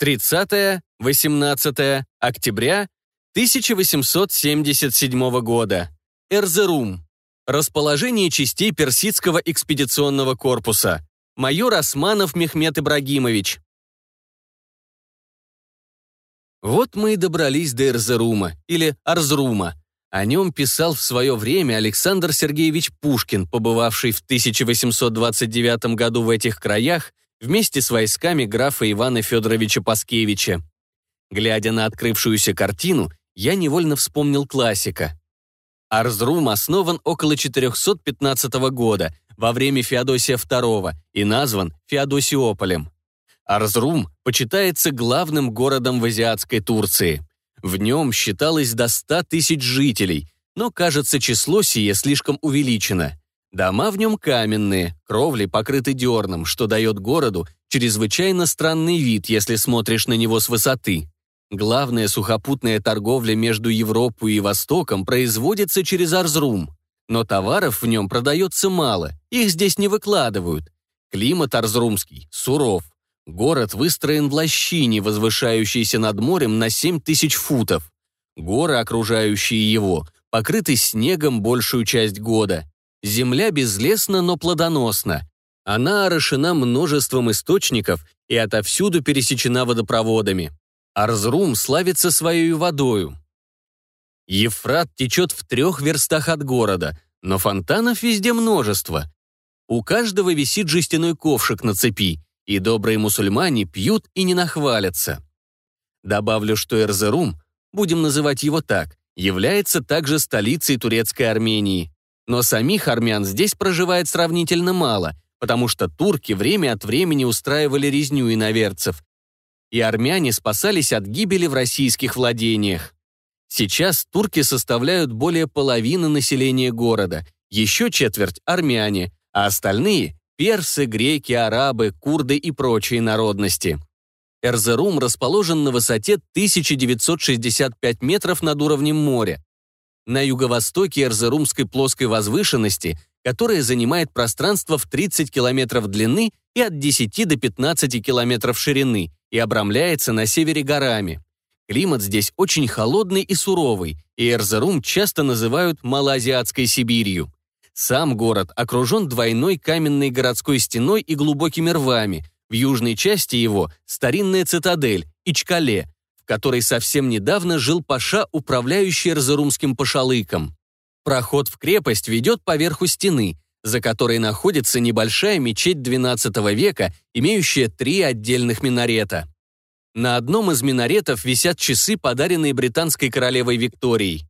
30-18 октября 1877 года. Эрзерум. Расположение частей Персидского экспедиционного корпуса. Майор Османов Мехмед Ибрагимович. Вот мы и добрались до Эрзерума, или Арзрума. О нем писал в свое время Александр Сергеевич Пушкин, побывавший в 1829 году в этих краях вместе с войсками графа Ивана Федоровича Паскевича. Глядя на открывшуюся картину, я невольно вспомнил классика. Арзрум основан около 415 года, во время Феодосия II, и назван Феодосиополем. Арзрум почитается главным городом в азиатской Турции. В нем считалось до 100 тысяч жителей, но, кажется, число сие слишком увеличено. Дома в нем каменные, кровли покрыты дерном, что дает городу чрезвычайно странный вид, если смотришь на него с высоты. Главная сухопутная торговля между Европой и Востоком производится через Арзрум, но товаров в нем продается мало, их здесь не выкладывают. Климат арзрумский суров. Город выстроен в лощине, возвышающейся над морем на 7 тысяч футов. Горы, окружающие его, покрыты снегом большую часть года. Земля безлесна, но плодоносна. Она орошена множеством источников и отовсюду пересечена водопроводами. Арзрум славится своей водою. Ефрат течет в трех верстах от города, но фонтанов везде множество. У каждого висит жестяной ковшик на цепи, и добрые мусульмане пьют и не нахвалятся. Добавлю, что Эрзерум, будем называть его так, является также столицей турецкой Армении. Но самих армян здесь проживает сравнительно мало, потому что турки время от времени устраивали резню иноверцев, и армяне спасались от гибели в российских владениях. Сейчас турки составляют более половины населения города, еще четверть – армяне, а остальные – персы, греки, арабы, курды и прочие народности. Эрзерум расположен на высоте 1965 метров над уровнем моря, на юго-востоке Эрзерумской плоской возвышенности, которая занимает пространство в 30 километров длины и от 10 до 15 километров ширины и обрамляется на севере горами. Климат здесь очень холодный и суровый, и Эрзерум часто называют Малоазиатской Сибирью. Сам город окружен двойной каменной городской стеной и глубокими рвами. В южной части его старинная цитадель Ичкале, которой совсем недавно жил Паша, управляющий Эрзерумским пашалыком. Проход в крепость ведет по верху стены, за которой находится небольшая мечеть XII века, имеющая три отдельных минарета. На одном из минаретов висят часы, подаренные британской королевой Викторией.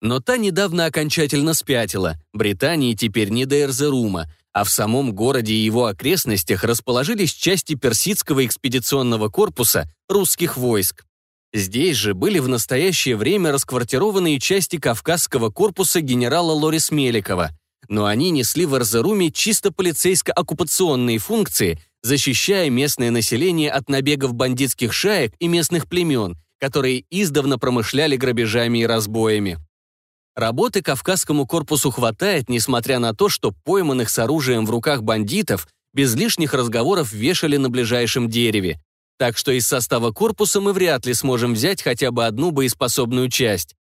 Но та недавно окончательно спятила. Британии теперь не до Эрзерума, а в самом городе и его окрестностях расположились части персидского экспедиционного корпуса русских войск. Здесь же были в настоящее время расквартированные части Кавказского корпуса генерала Лорис Меликова, но они несли в Арзеруме чисто полицейско-оккупационные функции, защищая местное население от набегов бандитских шаек и местных племен, которые издавна промышляли грабежами и разбоями. Работы Кавказскому корпусу хватает, несмотря на то, что пойманных с оружием в руках бандитов без лишних разговоров вешали на ближайшем дереве, так что из состава корпуса мы вряд ли сможем взять хотя бы одну боеспособную часть.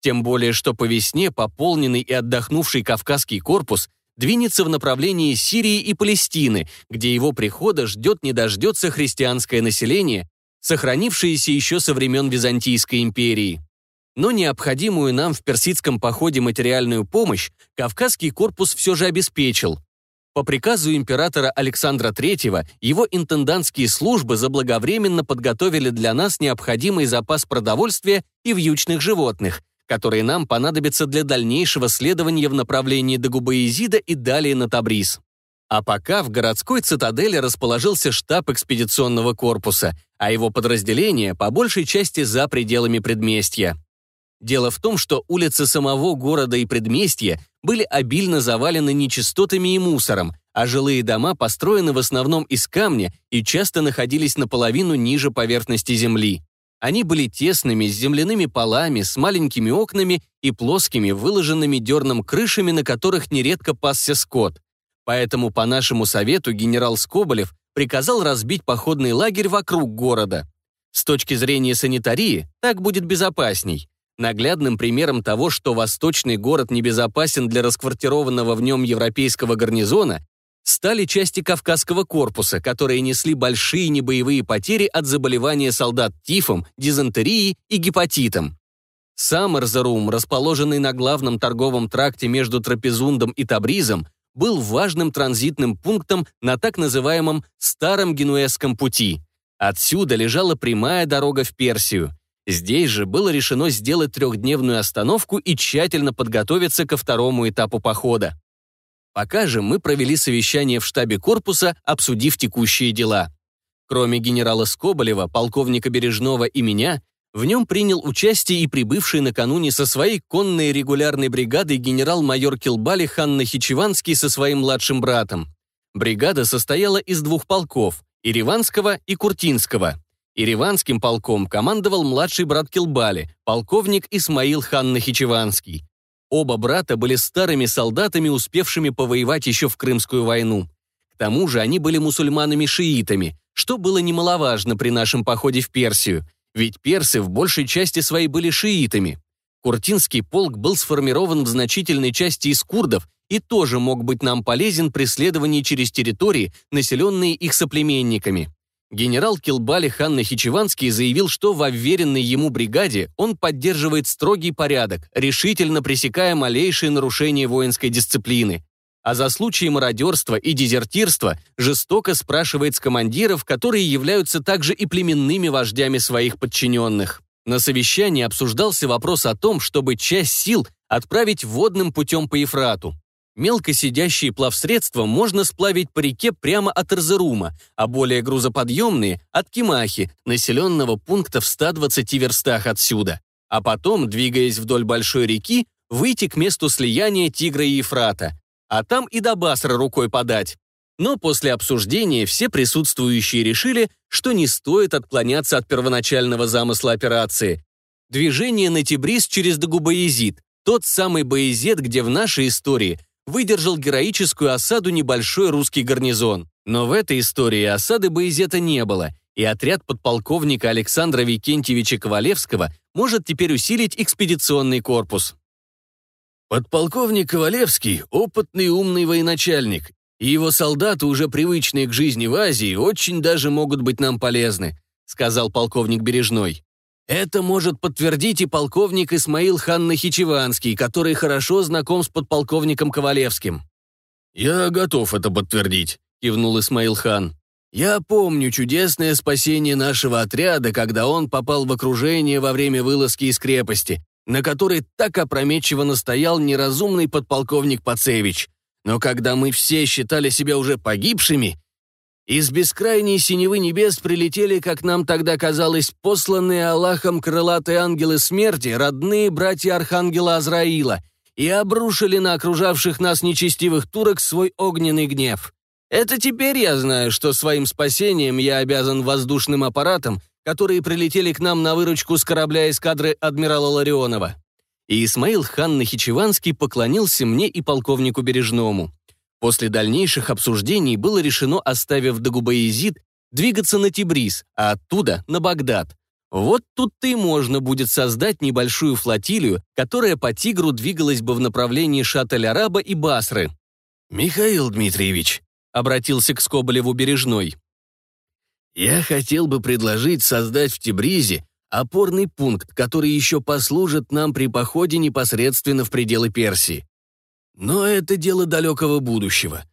Тем более, что по весне пополненный и отдохнувший Кавказский корпус двинется в направлении Сирии и Палестины, где его прихода ждет не дождется христианское население, сохранившееся еще со времен Византийской империи. Но необходимую нам в персидском походе материальную помощь Кавказский корпус все же обеспечил. По приказу императора Александра III его интендантские службы заблаговременно подготовили для нас необходимый запас продовольствия и вьючных животных, которые нам понадобятся для дальнейшего следования в направлении до Губаизида и далее на Табриз. А пока в городской цитадели расположился штаб экспедиционного корпуса, а его подразделения по большей части за пределами предместья. Дело в том, что улицы самого города и предместья были обильно завалены нечистотами и мусором, а жилые дома построены в основном из камня и часто находились наполовину ниже поверхности земли. Они были тесными, с земляными полами, с маленькими окнами и плоскими, выложенными дерном крышами, на которых нередко пасся скот. Поэтому по нашему совету генерал Скоболев приказал разбить походный лагерь вокруг города. С точки зрения санитарии, так будет безопасней. Наглядным примером того, что восточный город небезопасен для расквартированного в нем европейского гарнизона, стали части Кавказского корпуса, которые несли большие небоевые потери от заболевания солдат тифом, дизентерией и гепатитом. Сам Эрзарум, расположенный на главном торговом тракте между Трапезундом и Табризом, был важным транзитным пунктом на так называемом «Старом Генуэзском пути». Отсюда лежала прямая дорога в Персию. Здесь же было решено сделать трехдневную остановку и тщательно подготовиться ко второму этапу похода. Пока же мы провели совещание в штабе корпуса, обсудив текущие дела. Кроме генерала Скоболева, полковника Бережного и меня, в нем принял участие и прибывший накануне со своей конной регулярной бригадой генерал-майор Килбали Хан Нахичеванский со своим младшим братом. Бригада состояла из двух полков – Ириванского и Куртинского. Ириванским полком командовал младший брат Килбали, полковник Исмаил хан Нахичеванский. Оба брата были старыми солдатами, успевшими повоевать еще в Крымскую войну. К тому же они были мусульманами-шиитами, что было немаловажно при нашем походе в Персию, ведь персы в большей части своей были шиитами. Куртинский полк был сформирован в значительной части из курдов и тоже мог быть нам полезен при следовании через территории, населенные их соплеменниками. Генерал Килбали хан Нахичеванский заявил, что в уверенной ему бригаде он поддерживает строгий порядок, решительно пресекая малейшие нарушения воинской дисциплины. А за случаи мародерства и дезертирства жестоко спрашивает с командиров, которые являются также и племенными вождями своих подчиненных. На совещании обсуждался вопрос о том, чтобы часть сил отправить водным путем по Ефрату. Мелко сидящие плавсредства можно сплавить по реке прямо от Эрзерума, а более грузоподъемные – от Кимахи, населенного пункта в 120 верстах отсюда. А потом, двигаясь вдоль большой реки, выйти к месту слияния Тигра и Ефрата. А там и до Басра рукой подать. Но после обсуждения все присутствующие решили, что не стоит отклоняться от первоначального замысла операции. Движение на Тибрис через Дагубаезид, тот самый Боязет, где в нашей истории – выдержал героическую осаду небольшой русский гарнизон. Но в этой истории осады Боязета не было, и отряд подполковника Александра Викентьевича Ковалевского может теперь усилить экспедиционный корпус. Подполковник Ковалевский – опытный умный военачальник, и его солдаты, уже привычные к жизни в Азии, очень даже могут быть нам полезны, сказал полковник Бережной. Это может подтвердить и полковник Исмаил хан Нахичеванский, который хорошо знаком с подполковником Ковалевским. «Я готов это подтвердить», — кивнул Исмаил хан. «Я помню чудесное спасение нашего отряда, когда он попал в окружение во время вылазки из крепости, на которой так опрометчиво настоял неразумный подполковник Пацевич. Но когда мы все считали себя уже погибшими, из бескрайней синевы небес прилетели, как нам тогда казалось, посланные Аллахом крылатые ангелы смерти, родные братья Архангела Азраила, и обрушили на окружавших нас нечестивых турок свой огненный гнев. Это теперь я знаю, что своим спасением я обязан воздушным аппаратам, которые прилетели к нам на выручку с корабля эскадры адмирала Ларионова. И Исмаил хан Нахичеванский поклонился мне и полковнику Бережному. После дальнейших обсуждений было решено, оставив Дагубаезид, двигаться на Тибриз, а оттуда на Багдад. Вот тут-то и можно будет создать небольшую флотилию, которая по Тигру двигалась бы в направлении Шатель-Араба и Басры. «Михаил Дмитриевич», — обратился к Скоболеву Бережной, «я хотел бы предложить создать в Тибризе опорный пункт, который еще послужит нам при походе непосредственно в пределы Персии. Но это дело далекого будущего.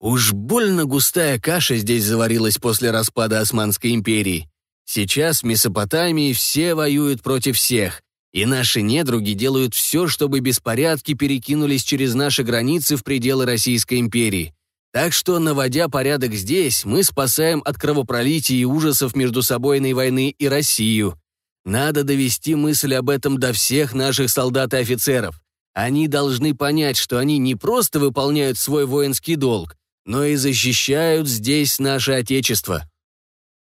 Уж больно густая каша здесь заварилась после распада Османской империи. Сейчас в Месопотамии все воюют против всех, и наши недруги делают все, чтобы беспорядки перекинулись через наши границы в пределы Российской империи. Так что, наводя порядок здесь, мы спасаем от кровопролития и ужасов между собойной войны и Россию. Надо довести мысль об этом до всех наших солдат и офицеров. Они должны понять, что они не просто выполняют свой воинский долг, но и защищают здесь наше Отечество».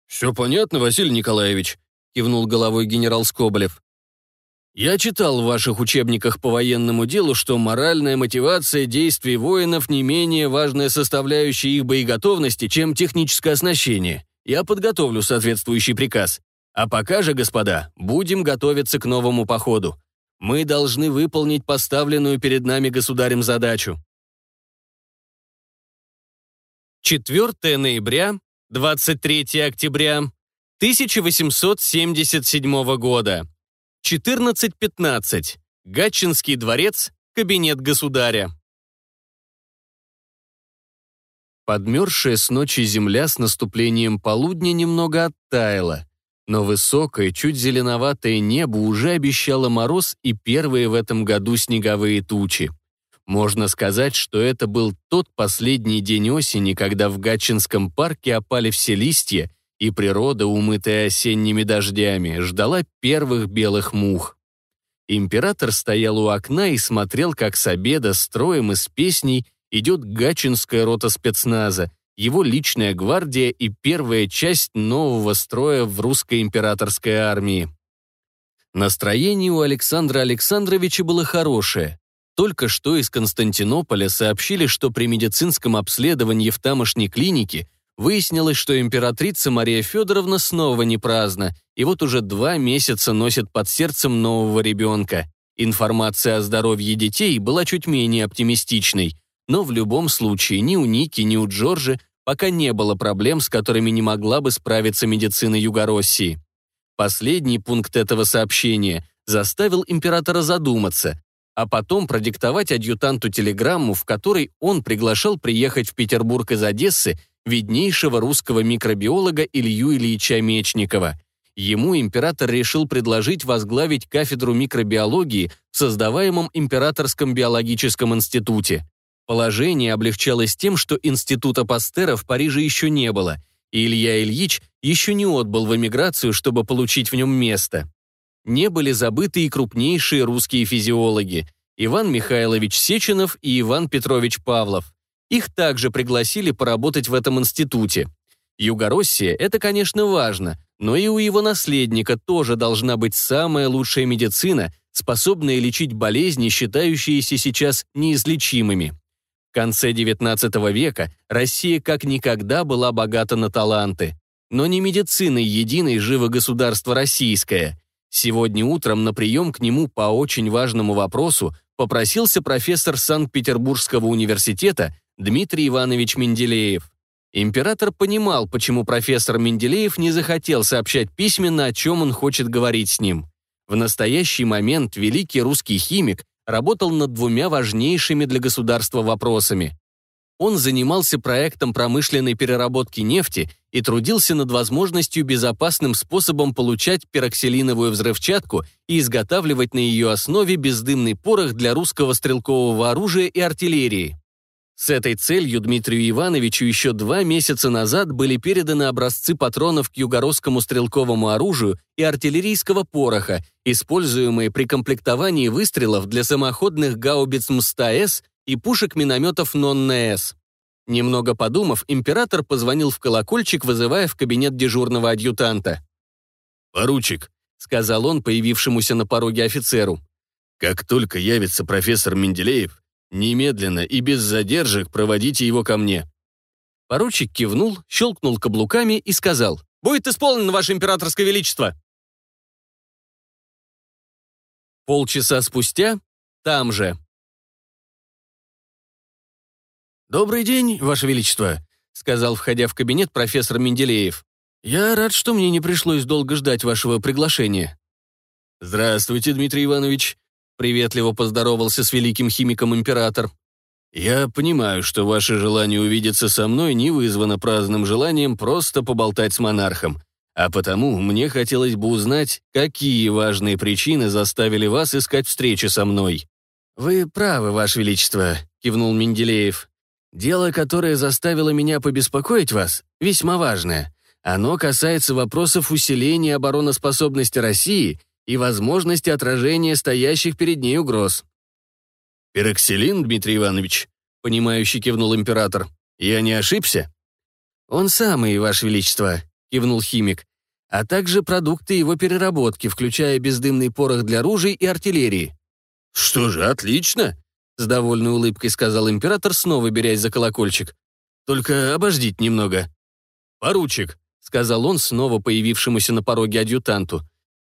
«Все понятно, Василий Николаевич», — кивнул головой генерал Скоболев. «Я читал в ваших учебниках по военному делу, что моральная мотивация действий воинов не менее важная составляющая их боеготовности, чем техническое оснащение. Я подготовлю соответствующий приказ. А пока же, господа, будем готовиться к новому походу. Мы должны выполнить поставленную перед нами государем задачу. 4 ноября, 23 октября 1877 года. 14.15. Гатчинский дворец, кабинет государя. Подмерзшая с ночи земля с наступлением полудня немного оттаяла, но высокое, чуть зеленоватое небо уже обещало мороз и первые в этом году снеговые тучи. Можно сказать, что это был тот последний день осени, когда в Гатчинском парке опали все листья, и природа, умытая осенними дождями, ждала первых белых мух. Император стоял у окна и смотрел, как с обеда строем из песней идет Гатчинская рота спецназа, его личная гвардия и первая часть нового строя в русской императорской армии. Настроение у Александра Александровича было хорошее. Только что из Константинополя сообщили, что при медицинском обследовании в тамошней клинике выяснилось, что императрица Мария Федоровна снова не праздна, и вот уже два месяца носит под сердцем нового ребенка. Информация о здоровье детей была чуть менее оптимистичной, но в любом случае ни у Ники, ни у Джорджи пока не было проблем, с которыми не могла бы справиться медицина Югороссии. Последний пункт этого сообщения заставил императора задуматься, а потом продиктовать адъютанту телеграмму, в которой он приглашал приехать в Петербург из Одессы виднейшего русского микробиолога Илью Ильича Мечникова. Ему император решил предложить возглавить кафедру микробиологии в создаваемом Императорском биологическом институте. Положение облегчалось тем, что института Пастера в Париже еще не было, и Илья Ильич еще не отбыл в эмиграцию, чтобы получить в нем место не были забыты и крупнейшие русские физиологи Иван Михайлович Сеченов и Иван Петрович Павлов. Их также пригласили поработать в этом институте. Югороссия – это, конечно, важно, но и у его наследника тоже должна быть самая лучшая медицина, способная лечить болезни, считающиеся сейчас неизлечимыми. В конце XIX века Россия как никогда была богата на таланты. Но не медициной единой живо государство российское. Сегодня утром на прием к нему по очень важному вопросу попросился профессор Санкт-Петербургского университета Дмитрий Иванович Менделеев. Император понимал, почему профессор Менделеев не захотел сообщать письменно, о чем он хочет говорить с ним. В настоящий момент великий русский химик работал над двумя важнейшими для государства вопросами он занимался проектом промышленной переработки нефти и трудился над возможностью безопасным способом получать пероксилиновую взрывчатку и изготавливать на ее основе бездымный порох для русского стрелкового оружия и артиллерии. С этой целью Дмитрию Ивановичу еще два месяца назад были переданы образцы патронов к югородскому стрелковому оружию и артиллерийского пороха, используемые при комплектовании выстрелов для самоходных гаубиц МСТА-С и пушек-минометов Нонна-С. Немного подумав, император позвонил в колокольчик, вызывая в кабинет дежурного адъютанта. «Поручик», — сказал он появившемуся на пороге офицеру. «Как только явится профессор Менделеев, немедленно и без задержек проводите его ко мне». Поручик кивнул, щелкнул каблуками и сказал. «Будет исполнено, Ваше Императорское Величество!» Полчаса спустя, там же, «Добрый день, Ваше Величество», — сказал, входя в кабинет профессор Менделеев. «Я рад, что мне не пришлось долго ждать вашего приглашения». «Здравствуйте, Дмитрий Иванович», — приветливо поздоровался с великим химиком император. «Я понимаю, что ваше желание увидеться со мной не вызвано праздным желанием просто поболтать с монархом, а потому мне хотелось бы узнать, какие важные причины заставили вас искать встречи со мной». «Вы правы, Ваше Величество», — кивнул Менделеев. Дело, которое заставило меня побеспокоить вас, весьма важное. Оно касается вопросов усиления обороноспособности России и возможности отражения стоящих перед ней угроз. «Пероксилин, Дмитрий Иванович?» — понимающе кивнул император. «Я не ошибся?» «Он самый, Ваше Величество», — кивнул химик, а также продукты его переработки, включая бездымный порох для ружей и артиллерии. «Что же, отлично!» С довольной улыбкой сказал император, снова берясь за колокольчик. «Только обождите немного». «Поручик», — сказал он снова появившемуся на пороге адъютанту.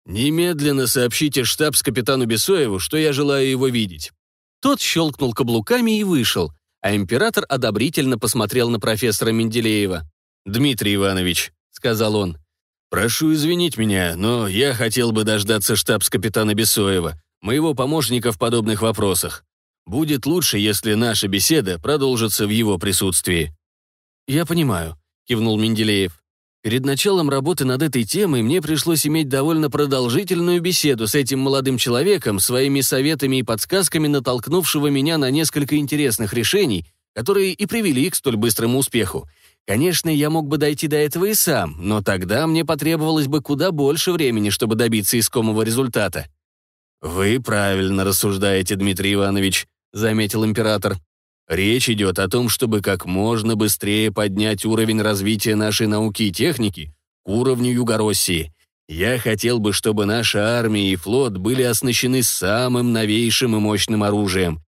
«Немедленно сообщите штаб с капитану Бесоеву, что я желаю его видеть». Тот щелкнул каблуками и вышел, а император одобрительно посмотрел на профессора Менделеева. «Дмитрий Иванович», — сказал он, — «прошу извинить меня, но я хотел бы дождаться штабс-капитана Бесоева, моего помощника в подобных вопросах. Будет лучше, если наша беседа продолжится в его присутствии». «Я понимаю», — кивнул Менделеев. Перед началом работы над этой темой мне пришлось иметь довольно продолжительную беседу с этим молодым человеком, своими советами и подсказками натолкнувшего меня на несколько интересных решений, которые и привели к столь быстрому успеху. Конечно, я мог бы дойти до этого и сам, но тогда мне потребовалось бы куда больше времени, чтобы добиться искомого результата. «Вы правильно рассуждаете, Дмитрий Иванович», — заметил император. Речь идет о том, чтобы как можно быстрее поднять уровень развития нашей науки и техники к уровню Югороссии. Я хотел бы, чтобы наша армия и флот были оснащены самым новейшим и мощным оружием.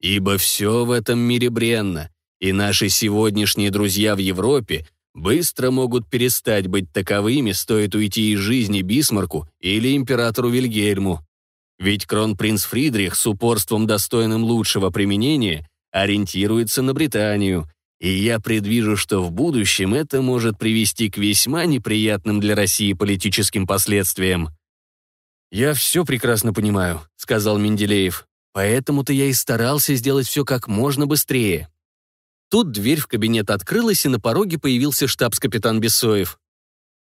Ибо все в этом мире бренно, и наши сегодняшние друзья в Европе быстро могут перестать быть таковыми, стоит уйти из жизни Бисмарку или императору Вильгельму. Ведь кронпринц Фридрих с упорством, достойным лучшего применения, ориентируется на Британию, и я предвижу, что в будущем это может привести к весьма неприятным для России политическим последствиям. «Я все прекрасно понимаю», — сказал Менделеев. «Поэтому-то я и старался сделать все как можно быстрее». Тут дверь в кабинет открылась, и на пороге появился штабс-капитан Бессоев.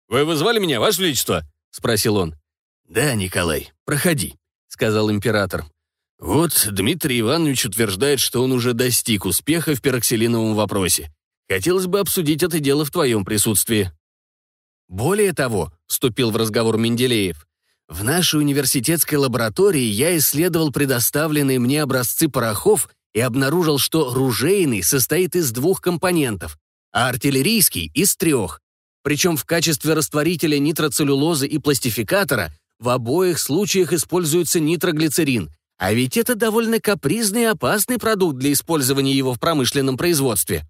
«Вы вызвали меня, Ваше Величество?» — спросил он. «Да, Николай, проходи», — сказал император. Вот Дмитрий Иванович утверждает, что он уже достиг успеха в пероксилиновом вопросе. Хотелось бы обсудить это дело в твоем присутствии. Более того, вступил в разговор Менделеев, в нашей университетской лаборатории я исследовал предоставленные мне образцы порохов и обнаружил, что ружейный состоит из двух компонентов, а артиллерийский — из трех. Причем в качестве растворителя нитроцеллюлозы и пластификатора в обоих случаях используется нитроглицерин — а ведь это довольно капризный и опасный продукт для использования его в промышленном производстве.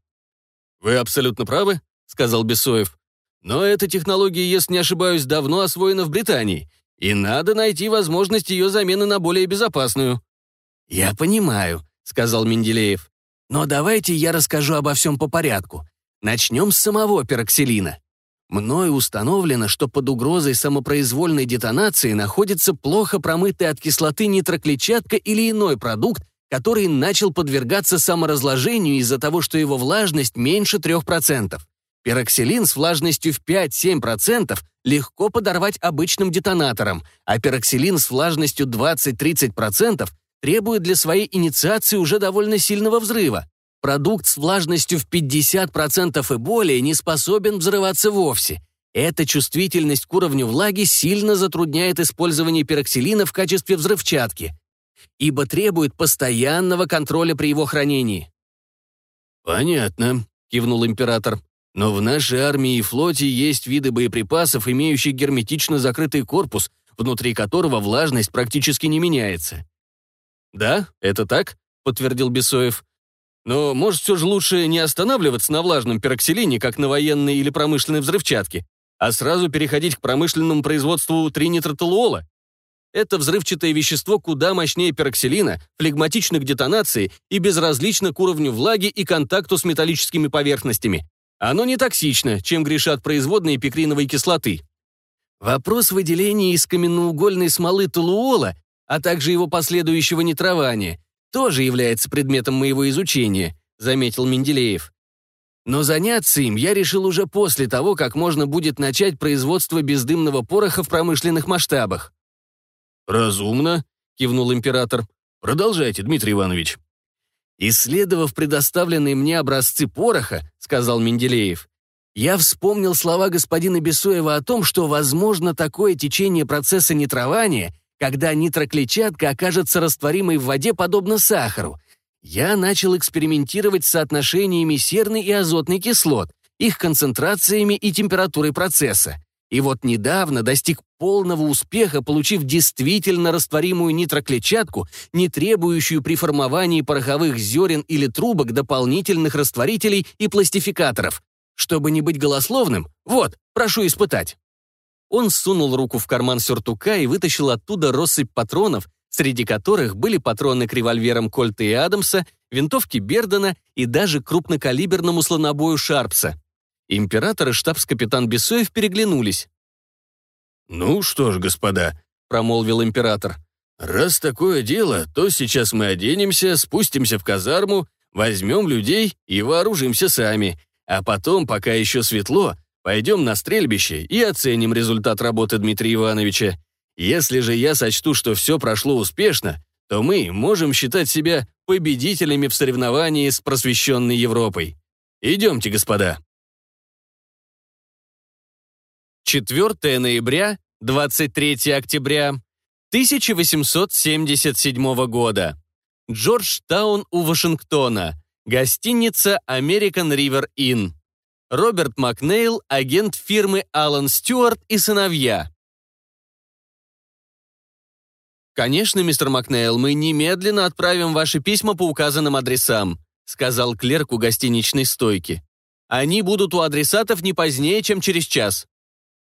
«Вы абсолютно правы», — сказал Бесоев. «Но эта технология, если не ошибаюсь, давно освоена в Британии, и надо найти возможность ее замены на более безопасную». «Я понимаю», — сказал Менделеев. «Но давайте я расскажу обо всем по порядку. Начнем с самого пероксилина. Мною установлено, что под угрозой самопроизвольной детонации находится плохо промытый от кислоты нитроклетчатка или иной продукт, который начал подвергаться саморазложению из-за того, что его влажность меньше 3%. Пероксилин с влажностью в 5-7% легко подорвать обычным детонатором, а пероксилин с влажностью 20-30% требует для своей инициации уже довольно сильного взрыва. Продукт с влажностью в 50% и более не способен взрываться вовсе. Эта чувствительность к уровню влаги сильно затрудняет использование пероксилина в качестве взрывчатки, ибо требует постоянного контроля при его хранении. «Понятно», — кивнул император. «Но в нашей армии и флоте есть виды боеприпасов, имеющих герметично закрытый корпус, внутри которого влажность практически не меняется». «Да, это так», — подтвердил Бесоев. Но, может, все же лучше не останавливаться на влажном пероксилине, как на военной или промышленной взрывчатке, а сразу переходить к промышленному производству тринитротолуола? Это взрывчатое вещество куда мощнее пероксилина, флегматично к детонации и безразлично к уровню влаги и контакту с металлическими поверхностями. Оно не токсично, чем грешат производные пикриновой кислоты. Вопрос выделения из каменноугольной смолы толуола, а также его последующего нитрования – тоже является предметом моего изучения», — заметил Менделеев. «Но заняться им я решил уже после того, как можно будет начать производство бездымного пороха в промышленных масштабах». «Разумно», — кивнул император. «Продолжайте, Дмитрий Иванович». «Исследовав предоставленные мне образцы пороха», — сказал Менделеев, я вспомнил слова господина Бесоева о том, что возможно такое течение процесса нитрования, когда нитроклетчатка окажется растворимой в воде подобно сахару. Я начал экспериментировать с соотношениями серной и азотной кислот, их концентрациями и температурой процесса. И вот недавно достиг полного успеха, получив действительно растворимую нитроклетчатку, не требующую при формовании пороховых зерен или трубок дополнительных растворителей и пластификаторов. Чтобы не быть голословным, вот, прошу испытать». Он сунул руку в карман сюртука и вытащил оттуда россыпь патронов, среди которых были патроны к револьверам Кольта и Адамса, винтовки Бердена и даже крупнокалиберному слонобою Шарпса. Император и штабс-капитан Бесоев переглянулись. «Ну что ж, господа», — промолвил император, «раз такое дело, то сейчас мы оденемся, спустимся в казарму, возьмем людей и вооружимся сами, а потом, пока еще светло, пойдем на стрельбище и оценим результат работы Дмитрия Ивановича. Если же я сочту, что все прошло успешно, то мы можем считать себя победителями в соревновании с просвещенной Европой. Идемте, господа. 4 ноября, 23 октября 1877 года. Джорджтаун у Вашингтона. Гостиница American River Inn. Роберт Макнейл, агент фирмы Алан Стюарт и сыновья. «Конечно, мистер Макнейл, мы немедленно отправим ваши письма по указанным адресам», сказал клерк у гостиничной стойки. «Они будут у адресатов не позднее, чем через час».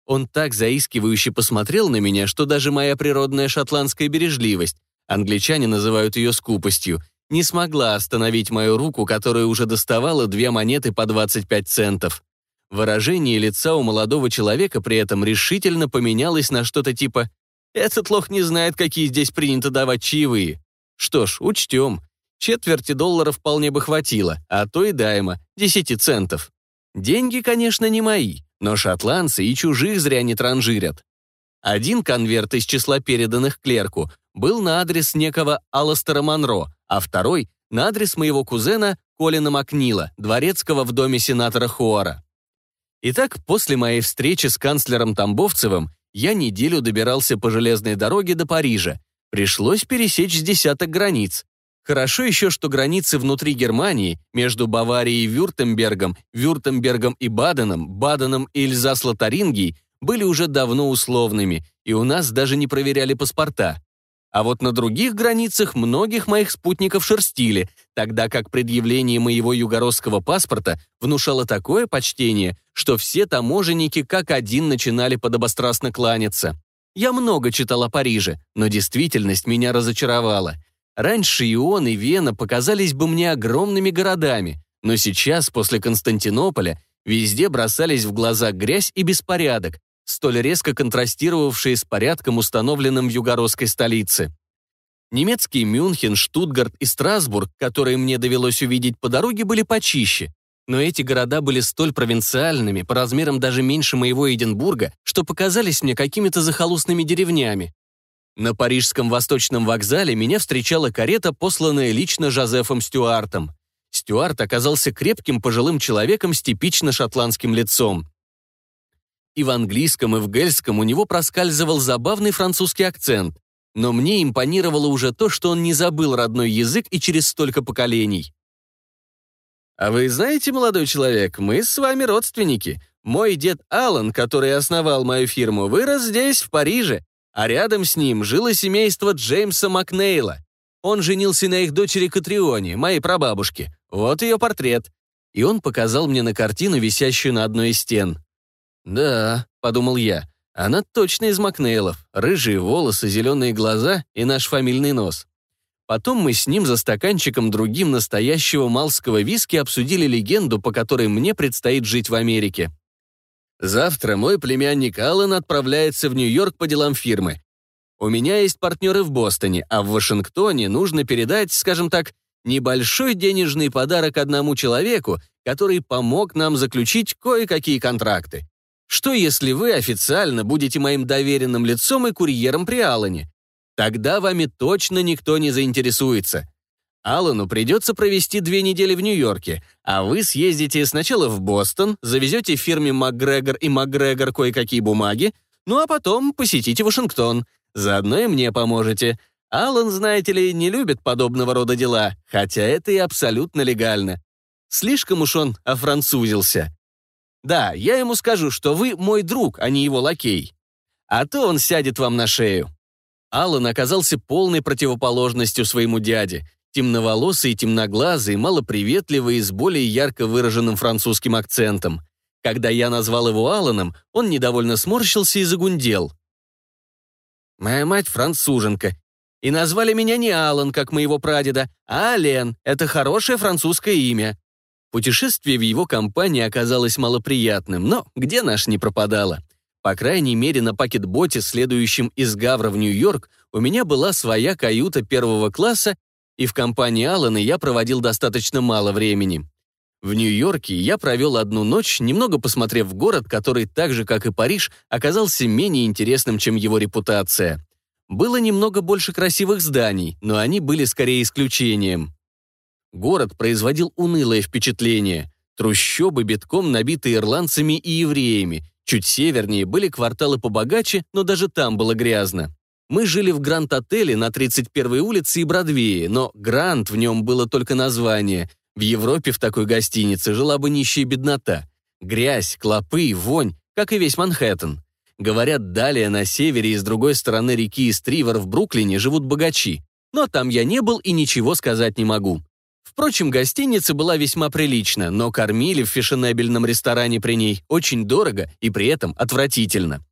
Он так заискивающе посмотрел на меня, что даже моя природная шотландская бережливость, англичане называют ее скупостью, не смогла остановить мою руку, которая уже доставала две монеты по 25 центов. Выражение лица у молодого человека при этом решительно поменялось на что-то типа этот лох не знает, какие здесь принято давать чаевые. Что ж, учтем. Четверти доллара вполне бы хватило, а то и дайма, 10 центов. Деньги, конечно, не мои, но шотландцы и чужих зря не транжирят. Один конверт из числа переданных клерку был на адрес некого Алластера Монро, а второй — на адрес моего кузена Колина Макнила, дворецкого в доме сенатора Хуара. Итак, после моей встречи с канцлером Тамбовцевым я неделю добирался по железной дороге до Парижа. Пришлось пересечь с десяток границ. Хорошо еще, что границы внутри Германии, между Баварией и Вюртембергом, Вюртембергом и Баденом, Баденом и Эльзас-Лотарингией, были уже давно условными, и у нас даже не проверяли паспорта. А вот на других границах многих моих спутников шерстили, тогда как предъявление моего югородского паспорта внушало такое почтение, что все таможенники как один начинали подобострастно кланяться. Я много читал о Париже, но действительность меня разочаровала. Раньше и он, и Вена показались бы мне огромными городами, но сейчас, после Константинополя, везде бросались в глаза грязь и беспорядок, столь резко контрастировавшие с порядком, установленным в югородской столице. Немецкий Мюнхен, Штутгарт и Страсбург, которые мне довелось увидеть по дороге, были почище. Но эти города были столь провинциальными, по размерам даже меньше моего Эдинбурга, что показались мне какими-то захолустными деревнями. На парижском восточном вокзале меня встречала карета, посланная лично Жозефом Стюартом. Стюарт оказался крепким пожилым человеком с типично шотландским лицом. И в английском, и в гельском у него проскальзывал забавный французский акцент. Но мне импонировало уже то, что он не забыл родной язык и через столько поколений. «А вы знаете, молодой человек, мы с вами родственники. Мой дед Аллан, который основал мою фирму, вырос здесь, в Париже, а рядом с ним жило семейство Джеймса Макнейла. Он женился на их дочери Катрионе, моей прабабушке. Вот ее портрет». И он показал мне на картину, висящую на одной из стен. «Да», — подумал я, — «она точно из Макнейлов. Рыжие волосы, зеленые глаза и наш фамильный нос». Потом мы с ним за стаканчиком другим настоящего малского виски обсудили легенду, по которой мне предстоит жить в Америке. Завтра мой племянник Аллен отправляется в Нью-Йорк по делам фирмы. У меня есть партнеры в Бостоне, а в Вашингтоне нужно передать, скажем так, небольшой денежный подарок одному человеку, который помог нам заключить кое-какие контракты. Что если вы официально будете моим доверенным лицом и курьером при Аллане? Тогда вами точно никто не заинтересуется. Аллану придется провести две недели в Нью-Йорке, а вы съездите сначала в Бостон, завезете фирме МакГрегор и МакГрегор кое-какие бумаги, ну а потом посетите Вашингтон. Заодно и мне поможете. Аллан, знаете ли, не любит подобного рода дела, хотя это и абсолютно легально. Слишком уж он офранцузился. Да, я ему скажу, что вы мой друг, а не его лакей. А то он сядет вам на шею». Аллан оказался полной противоположностью своему дяде. Темноволосый, темноглазый, малоприветливый и с более ярко выраженным французским акцентом. Когда я назвал его Алланом, он недовольно сморщился и загундел. «Моя мать француженка, и назвали меня не Аллан, как моего прадеда, а Ален. Это хорошее французское имя». Путешествие в его компании оказалось малоприятным, но где наш не пропадало. По крайней мере, на пакетботе, следующем из Гавра в Нью-Йорк, у меня была своя каюта первого класса, и в компании Алана я проводил достаточно мало времени. В Нью-Йорке я провел одну ночь, немного посмотрев город, который, так же как и Париж, оказался менее интересным, чем его репутация. Было немного больше красивых зданий, но они были скорее исключением. Город производил унылое впечатление. Трущобы, битком набитые ирландцами и евреями. Чуть севернее были кварталы побогаче, но даже там было грязно. Мы жили в Гранд-отеле на 31-й улице и Бродвее, но Гранд в нем было только название. В Европе в такой гостинице жила бы нищая беднота. Грязь, клопы, вонь, как и весь Манхэттен. Говорят, далее на севере и с другой стороны реки Истривер в Бруклине живут богачи. Но там я не был и ничего сказать не могу. Впрочем, гостиница была весьма прилична, но кормили в фешенебельном ресторане при ней очень дорого и при этом отвратительно.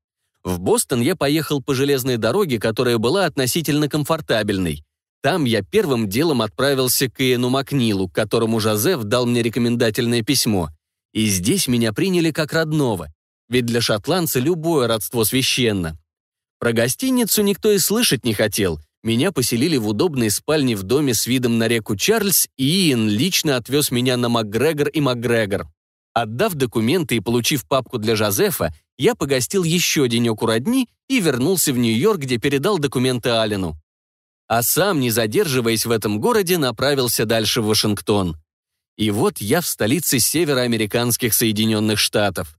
В Бостон я поехал по железной дороге, которая была относительно комфортабельной. Там я первым делом отправился к Иену Макнилу, которому Жозеф дал мне рекомендательное письмо. И здесь меня приняли как родного, ведь для шотландца любое родство священно. Про гостиницу никто и слышать не хотел. Меня поселили в удобной спальне в доме с видом на реку Чарльз, и Иэн лично отвез меня на МакГрегор и МакГрегор. Отдав документы и получив папку для Жозефа, я погостил еще денек у родни и вернулся в Нью-Йорк, где передал документы Аллену. А сам, не задерживаясь в этом городе, направился дальше в Вашингтон. И вот я в столице североамериканских Соединенных Штатов.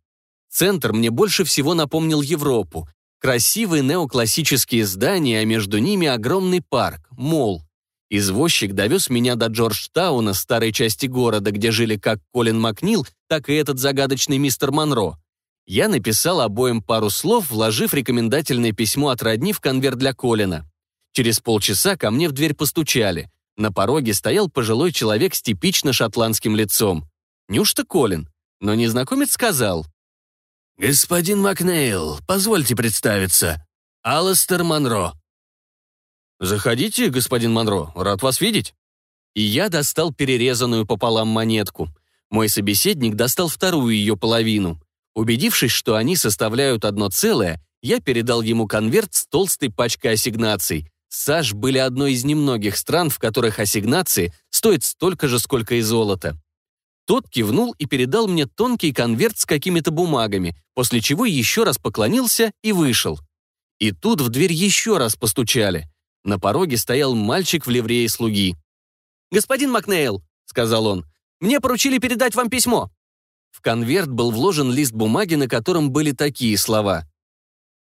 Центр мне больше всего напомнил Европу. Красивые неоклассические здания, а между ними огромный парк, мол. Извозчик довез меня до Джорджтауна, старой части города, где жили как Колин Макнил, так и этот загадочный мистер Монро. Я написал обоим пару слов, вложив рекомендательное письмо от родни в конверт для Колина. Через полчаса ко мне в дверь постучали. На пороге стоял пожилой человек с типично шотландским лицом. Неужто Колин? Но незнакомец сказал. «Господин Макнейл, позвольте представиться. Алластер Монро». «Заходите, господин Монро, рад вас видеть». И я достал перерезанную пополам монетку. Мой собеседник достал вторую ее половину. Убедившись, что они составляют одно целое, я передал ему конверт с толстой пачкой ассигнаций. САЖ были одной из немногих стран, в которых ассигнации стоят столько же, сколько и золото. Тот кивнул и передал мне тонкий конверт с какими-то бумагами, после чего еще раз поклонился и вышел. И тут в дверь еще раз постучали. На пороге стоял мальчик в ливрее слуги. «Господин Макнейл», — сказал он, — «мне поручили передать вам письмо». В конверт был вложен лист бумаги, на котором были такие слова.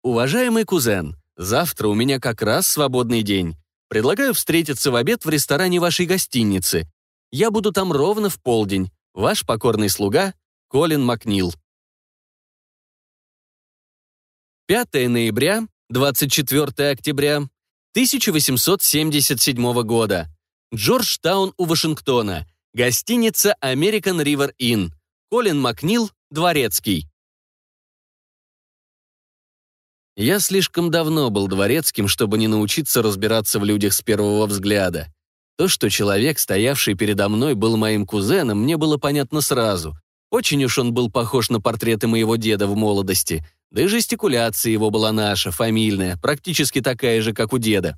«Уважаемый кузен, завтра у меня как раз свободный день. Предлагаю встретиться в обед в ресторане вашей гостиницы. Я буду там ровно в полдень. Ваш покорный слуга Колин Макнил». 5 ноября, 24 октября 1877 года. Джорджтаун у Вашингтона. Гостиница American River Inn. Колин Макнил, Дворецкий. Я слишком давно был дворецким, чтобы не научиться разбираться в людях с первого взгляда. То, что человек, стоявший передо мной, был моим кузеном, мне было понятно сразу. Очень уж он был похож на портреты моего деда в молодости. Да и жестикуляция его была наша, фамильная, практически такая же, как у деда.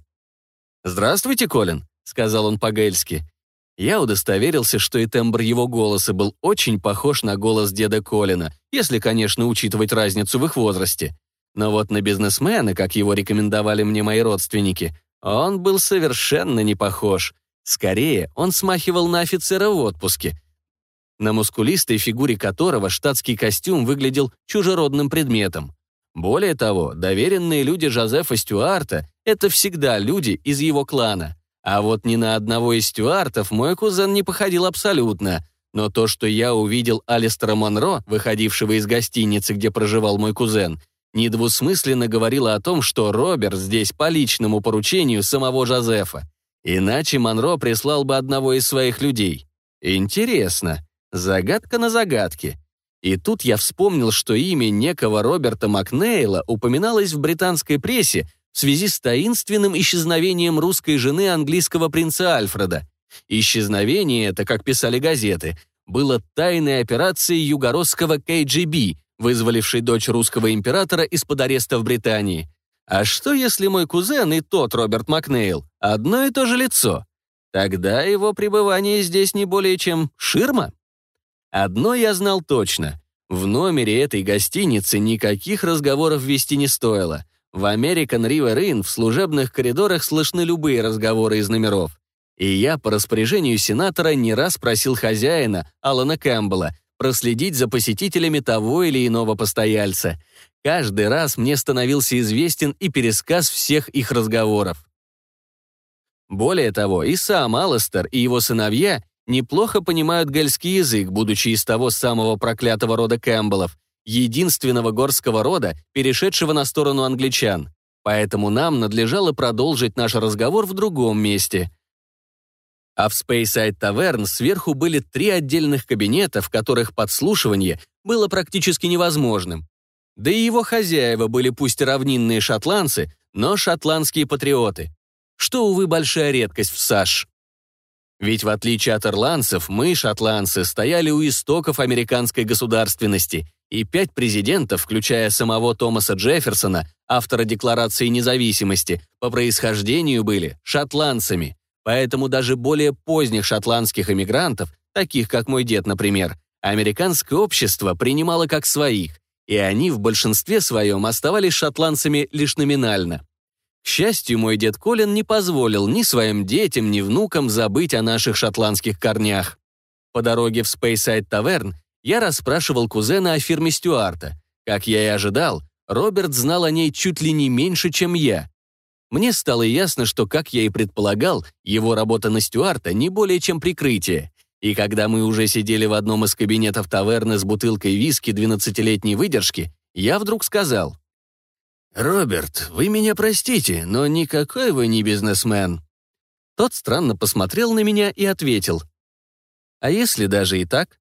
«Здравствуйте, Колин», — сказал он по-гельски. Я удостоверился, что и тембр его голоса был очень похож на голос деда Колина, если, конечно, учитывать разницу в их возрасте. Но вот на бизнесмена, как его рекомендовали мне мои родственники, он был совершенно не похож. Скорее, он смахивал на офицера в отпуске, на мускулистой фигуре которого штатский костюм выглядел чужеродным предметом. Более того, доверенные люди Жозефа Стюарта — это всегда люди из его клана — а вот ни на одного из стюартов мой кузен не походил абсолютно. Но то, что я увидел Алистера Монро, выходившего из гостиницы, где проживал мой кузен, недвусмысленно говорило о том, что Роберт здесь по личному поручению самого Жозефа. Иначе Монро прислал бы одного из своих людей. Интересно. Загадка на загадке. И тут я вспомнил, что имя некого Роберта Макнейла упоминалось в британской прессе в связи с таинственным исчезновением русской жены английского принца Альфреда. Исчезновение это, как писали газеты, было тайной операцией югородского КГБ, вызволившей дочь русского императора из-под ареста в Британии. А что, если мой кузен и тот Роберт Макнейл одно и то же лицо? Тогда его пребывание здесь не более чем ширма. Одно я знал точно. В номере этой гостиницы никаких разговоров вести не стоило. В American River Inn в служебных коридорах слышны любые разговоры из номеров. И я по распоряжению сенатора не раз просил хозяина, Алана Кэмпбелла, проследить за посетителями того или иного постояльца. Каждый раз мне становился известен и пересказ всех их разговоров. Более того, и сам Алластер, и его сыновья неплохо понимают гальский язык, будучи из того самого проклятого рода Кэмпбеллов, единственного горского рода, перешедшего на сторону англичан. Поэтому нам надлежало продолжить наш разговор в другом месте. А в Speyside Tavern сверху были три отдельных кабинета, в которых подслушивание было практически невозможным. Да и его хозяева были пусть равнинные шотландцы, но шотландские патриоты. Что, увы, большая редкость в САШ. Ведь в отличие от ирландцев, мы, шотландцы, стояли у истоков американской государственности, и пять президентов, включая самого Томаса Джефферсона, автора Декларации независимости, по происхождению были шотландцами. Поэтому даже более поздних шотландских эмигрантов, таких как мой дед, например, американское общество принимало как своих, и они в большинстве своем оставались шотландцами лишь номинально. К счастью, мой дед Колин не позволил ни своим детям, ни внукам забыть о наших шотландских корнях. По дороге в Спейсайд Таверн я расспрашивал кузена о фирме Стюарта. Как я и ожидал, Роберт знал о ней чуть ли не меньше, чем я. Мне стало ясно, что, как я и предполагал, его работа на Стюарта не более чем прикрытие. И когда мы уже сидели в одном из кабинетов таверны с бутылкой виски 12-летней выдержки, я вдруг сказал, «Роберт, вы меня простите, но никакой вы не бизнесмен». Тот странно посмотрел на меня и ответил. «А если даже и так?»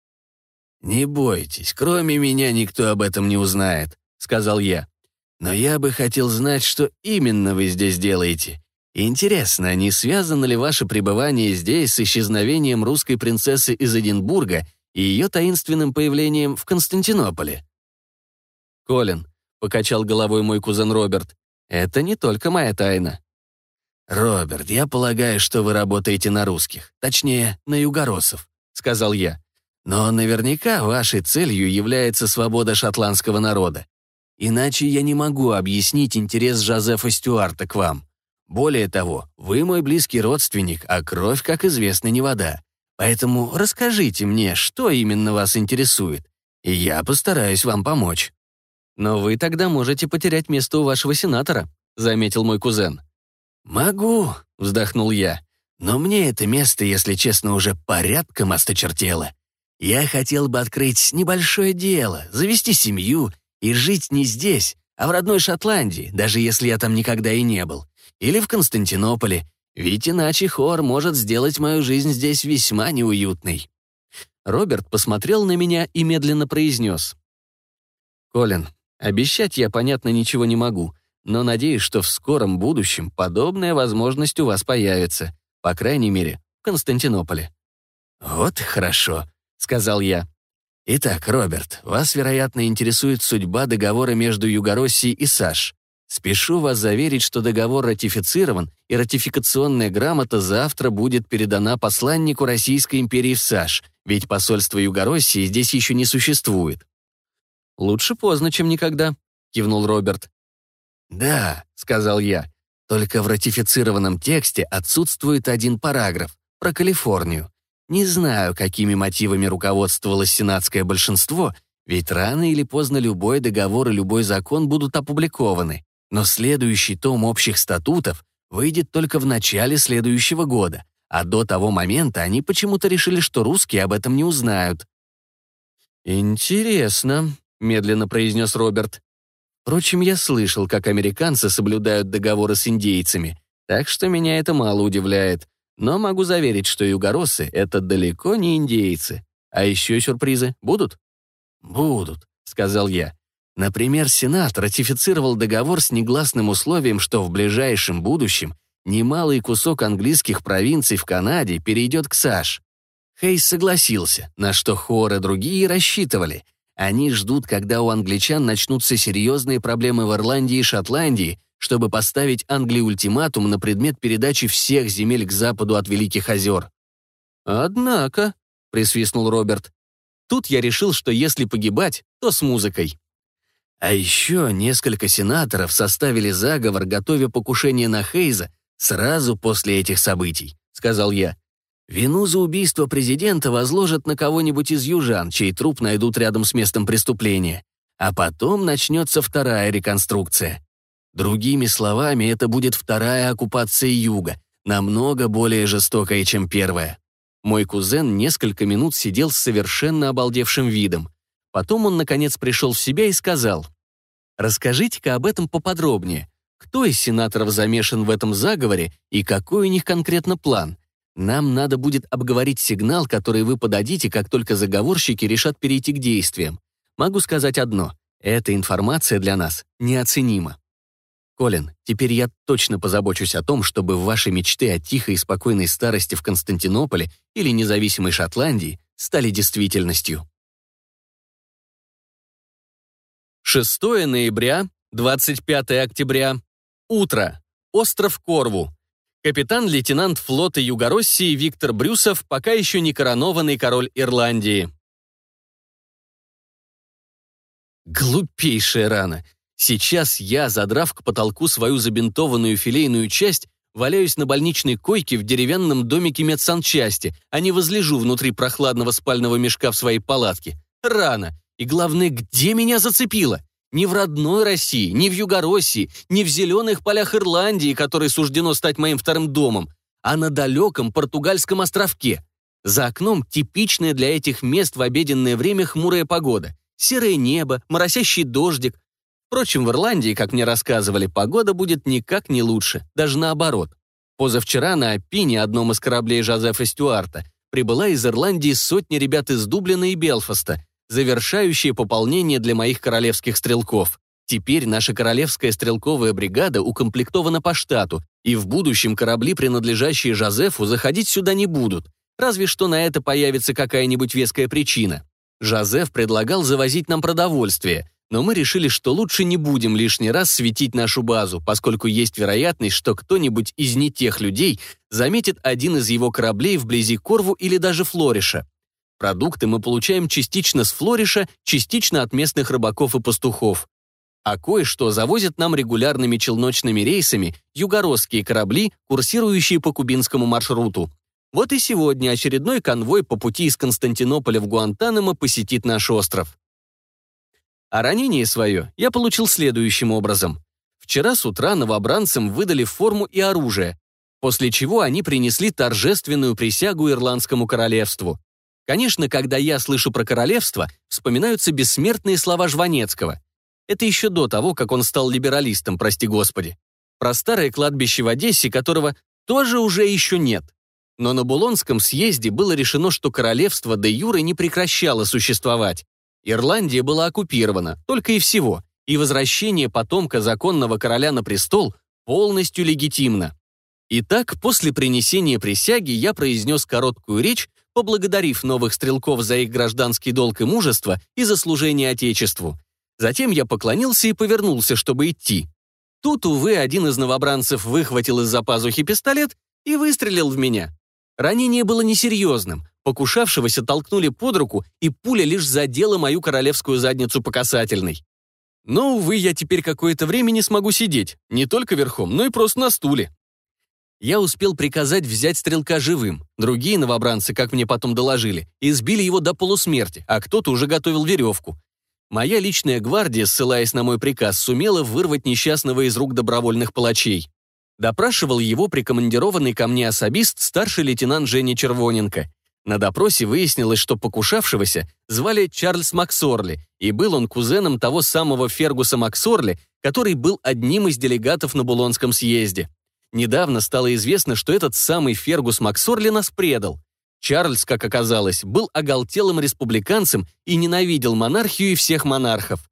«Не бойтесь, кроме меня никто об этом не узнает», — сказал я. «Но я бы хотел знать, что именно вы здесь делаете. Интересно, не связано ли ваше пребывание здесь с исчезновением русской принцессы из Эдинбурга и ее таинственным появлением в Константинополе?» «Колин, покачал головой мой кузен Роберт. «Это не только моя тайна». «Роберт, я полагаю, что вы работаете на русских, точнее, на югоросов», — сказал я. «Но наверняка вашей целью является свобода шотландского народа. Иначе я не могу объяснить интерес Жозефа Стюарта к вам. Более того, вы мой близкий родственник, а кровь, как известно, не вода. Поэтому расскажите мне, что именно вас интересует, и я постараюсь вам помочь». «Но вы тогда можете потерять место у вашего сенатора», — заметил мой кузен. «Могу», — вздохнул я. «Но мне это место, если честно, уже порядком осточертело. Я хотел бы открыть небольшое дело, завести семью и жить не здесь, а в родной Шотландии, даже если я там никогда и не был. Или в Константинополе, ведь иначе хор может сделать мою жизнь здесь весьма неуютной». Роберт посмотрел на меня и медленно произнес. «Колин, Обещать я, понятно, ничего не могу, но надеюсь, что в скором будущем подобная возможность у вас появится, по крайней мере, в Константинополе». «Вот хорошо», — сказал я. «Итак, Роберт, вас, вероятно, интересует судьба договора между Югороссией и САШ. Спешу вас заверить, что договор ратифицирован, и ратификационная грамота завтра будет передана посланнику Российской империи в САШ, ведь посольство Югороссии здесь еще не существует. «Лучше поздно, чем никогда», — кивнул Роберт. «Да», — сказал я, — «только в ратифицированном тексте отсутствует один параграф про Калифорнию. Не знаю, какими мотивами руководствовалось сенатское большинство, ведь рано или поздно любой договор и любой закон будут опубликованы, но следующий том общих статутов выйдет только в начале следующего года, а до того момента они почему-то решили, что русские об этом не узнают. «Интересно», медленно произнес Роберт. Впрочем, я слышал, как американцы соблюдают договоры с индейцами, так что меня это мало удивляет. Но могу заверить, что югоросы — это далеко не индейцы. А еще сюрпризы будут? «Будут», — сказал я. Например, Сенат ратифицировал договор с негласным условием, что в ближайшем будущем немалый кусок английских провинций в Канаде перейдет к САШ. Хейс согласился, на что Хор и другие рассчитывали. Они ждут, когда у англичан начнутся серьезные проблемы в Ирландии и Шотландии, чтобы поставить Англии ультиматум на предмет передачи всех земель к западу от Великих озер. «Однако», — присвистнул Роберт, «тут я решил, что если погибать, то с музыкой». А еще несколько сенаторов составили заговор, готовя покушение на Хейза сразу после этих событий, сказал я. Вину за убийство президента возложат на кого-нибудь из южан, чей труп найдут рядом с местом преступления. А потом начнется вторая реконструкция. Другими словами, это будет вторая оккупация юга, намного более жестокая, чем первая. Мой кузен несколько минут сидел с совершенно обалдевшим видом. Потом он, наконец, пришел в себя и сказал, «Расскажите-ка об этом поподробнее. Кто из сенаторов замешан в этом заговоре и какой у них конкретно план? Нам надо будет обговорить сигнал, который вы подадите, как только заговорщики решат перейти к действиям. Могу сказать одно. Эта информация для нас неоценима. Колин, теперь я точно позабочусь о том, чтобы ваши мечты о тихой и спокойной старости в Константинополе или независимой Шотландии стали действительностью. 6 ноября, 25 октября. Утро. Остров Корву. Капитан-лейтенант флота Югороссии Виктор Брюсов, пока еще не коронованный король Ирландии. Глупейшая рана. Сейчас я, задрав к потолку свою забинтованную филейную часть, валяюсь на больничной койке в деревянном домике медсанчасти, а не возлежу внутри прохладного спального мешка в своей палатке. Рано. И главное, где меня зацепило? Ни в родной России, ни в Югороссии, ни в зеленых полях Ирландии, которой суждено стать моим вторым домом, а на далеком португальском островке. За окном типичная для этих мест в обеденное время хмурая погода. Серое небо, моросящий дождик, Впрочем, в Ирландии, как мне рассказывали, погода будет никак не лучше, даже наоборот. Позавчера на Апине, одном из кораблей Жозефа Стюарта, прибыла из Ирландии сотни ребят из Дублина и Белфаста, завершающие пополнение для моих королевских стрелков. Теперь наша королевская стрелковая бригада укомплектована по штату, и в будущем корабли, принадлежащие Жозефу, заходить сюда не будут, разве что на это появится какая-нибудь веская причина. Жозеф предлагал завозить нам продовольствие, но мы решили, что лучше не будем лишний раз светить нашу базу, поскольку есть вероятность, что кто-нибудь из не тех людей заметит один из его кораблей вблизи Корву или даже Флориша. Продукты мы получаем частично с Флориша, частично от местных рыбаков и пастухов. А кое-что завозят нам регулярными челночными рейсами югородские корабли, курсирующие по кубинскому маршруту. Вот и сегодня очередной конвой по пути из Константинополя в Гуантанамо посетит наш остров. А ранение свое я получил следующим образом. Вчера с утра новобранцам выдали форму и оружие, после чего они принесли торжественную присягу Ирландскому королевству. Конечно, когда я слышу про королевство, вспоминаются бессмертные слова Жванецкого. Это еще до того, как он стал либералистом, прости господи. Про старое кладбище в Одессе, которого тоже уже еще нет. Но на Булонском съезде было решено, что королевство де юре не прекращало существовать. Ирландия была оккупирована, только и всего, и возвращение потомка законного короля на престол полностью легитимно. Итак, после принесения присяги я произнес короткую речь, поблагодарив новых стрелков за их гражданский долг и мужество и за служение Отечеству. Затем я поклонился и повернулся, чтобы идти. Тут, увы, один из новобранцев выхватил из-за пазухи пистолет и выстрелил в меня. Ранение было несерьезным, Покушавшегося толкнули под руку, и пуля лишь задела мою королевскую задницу по касательной. Но, увы, я теперь какое-то время не смогу сидеть, не только верхом, но и просто на стуле. Я успел приказать взять стрелка живым. Другие новобранцы, как мне потом доложили, избили его до полусмерти, а кто-то уже готовил веревку. Моя личная гвардия, ссылаясь на мой приказ, сумела вырвать несчастного из рук добровольных палачей. Допрашивал его прикомандированный ко мне особист старший лейтенант Женя Червоненко. На допросе выяснилось, что покушавшегося звали Чарльз Максорли, и был он кузеном того самого Фергуса Максорли, который был одним из делегатов на Булонском съезде. Недавно стало известно, что этот самый Фергус Максорли нас предал. Чарльз, как оказалось, был оголтелым республиканцем и ненавидел монархию и всех монархов.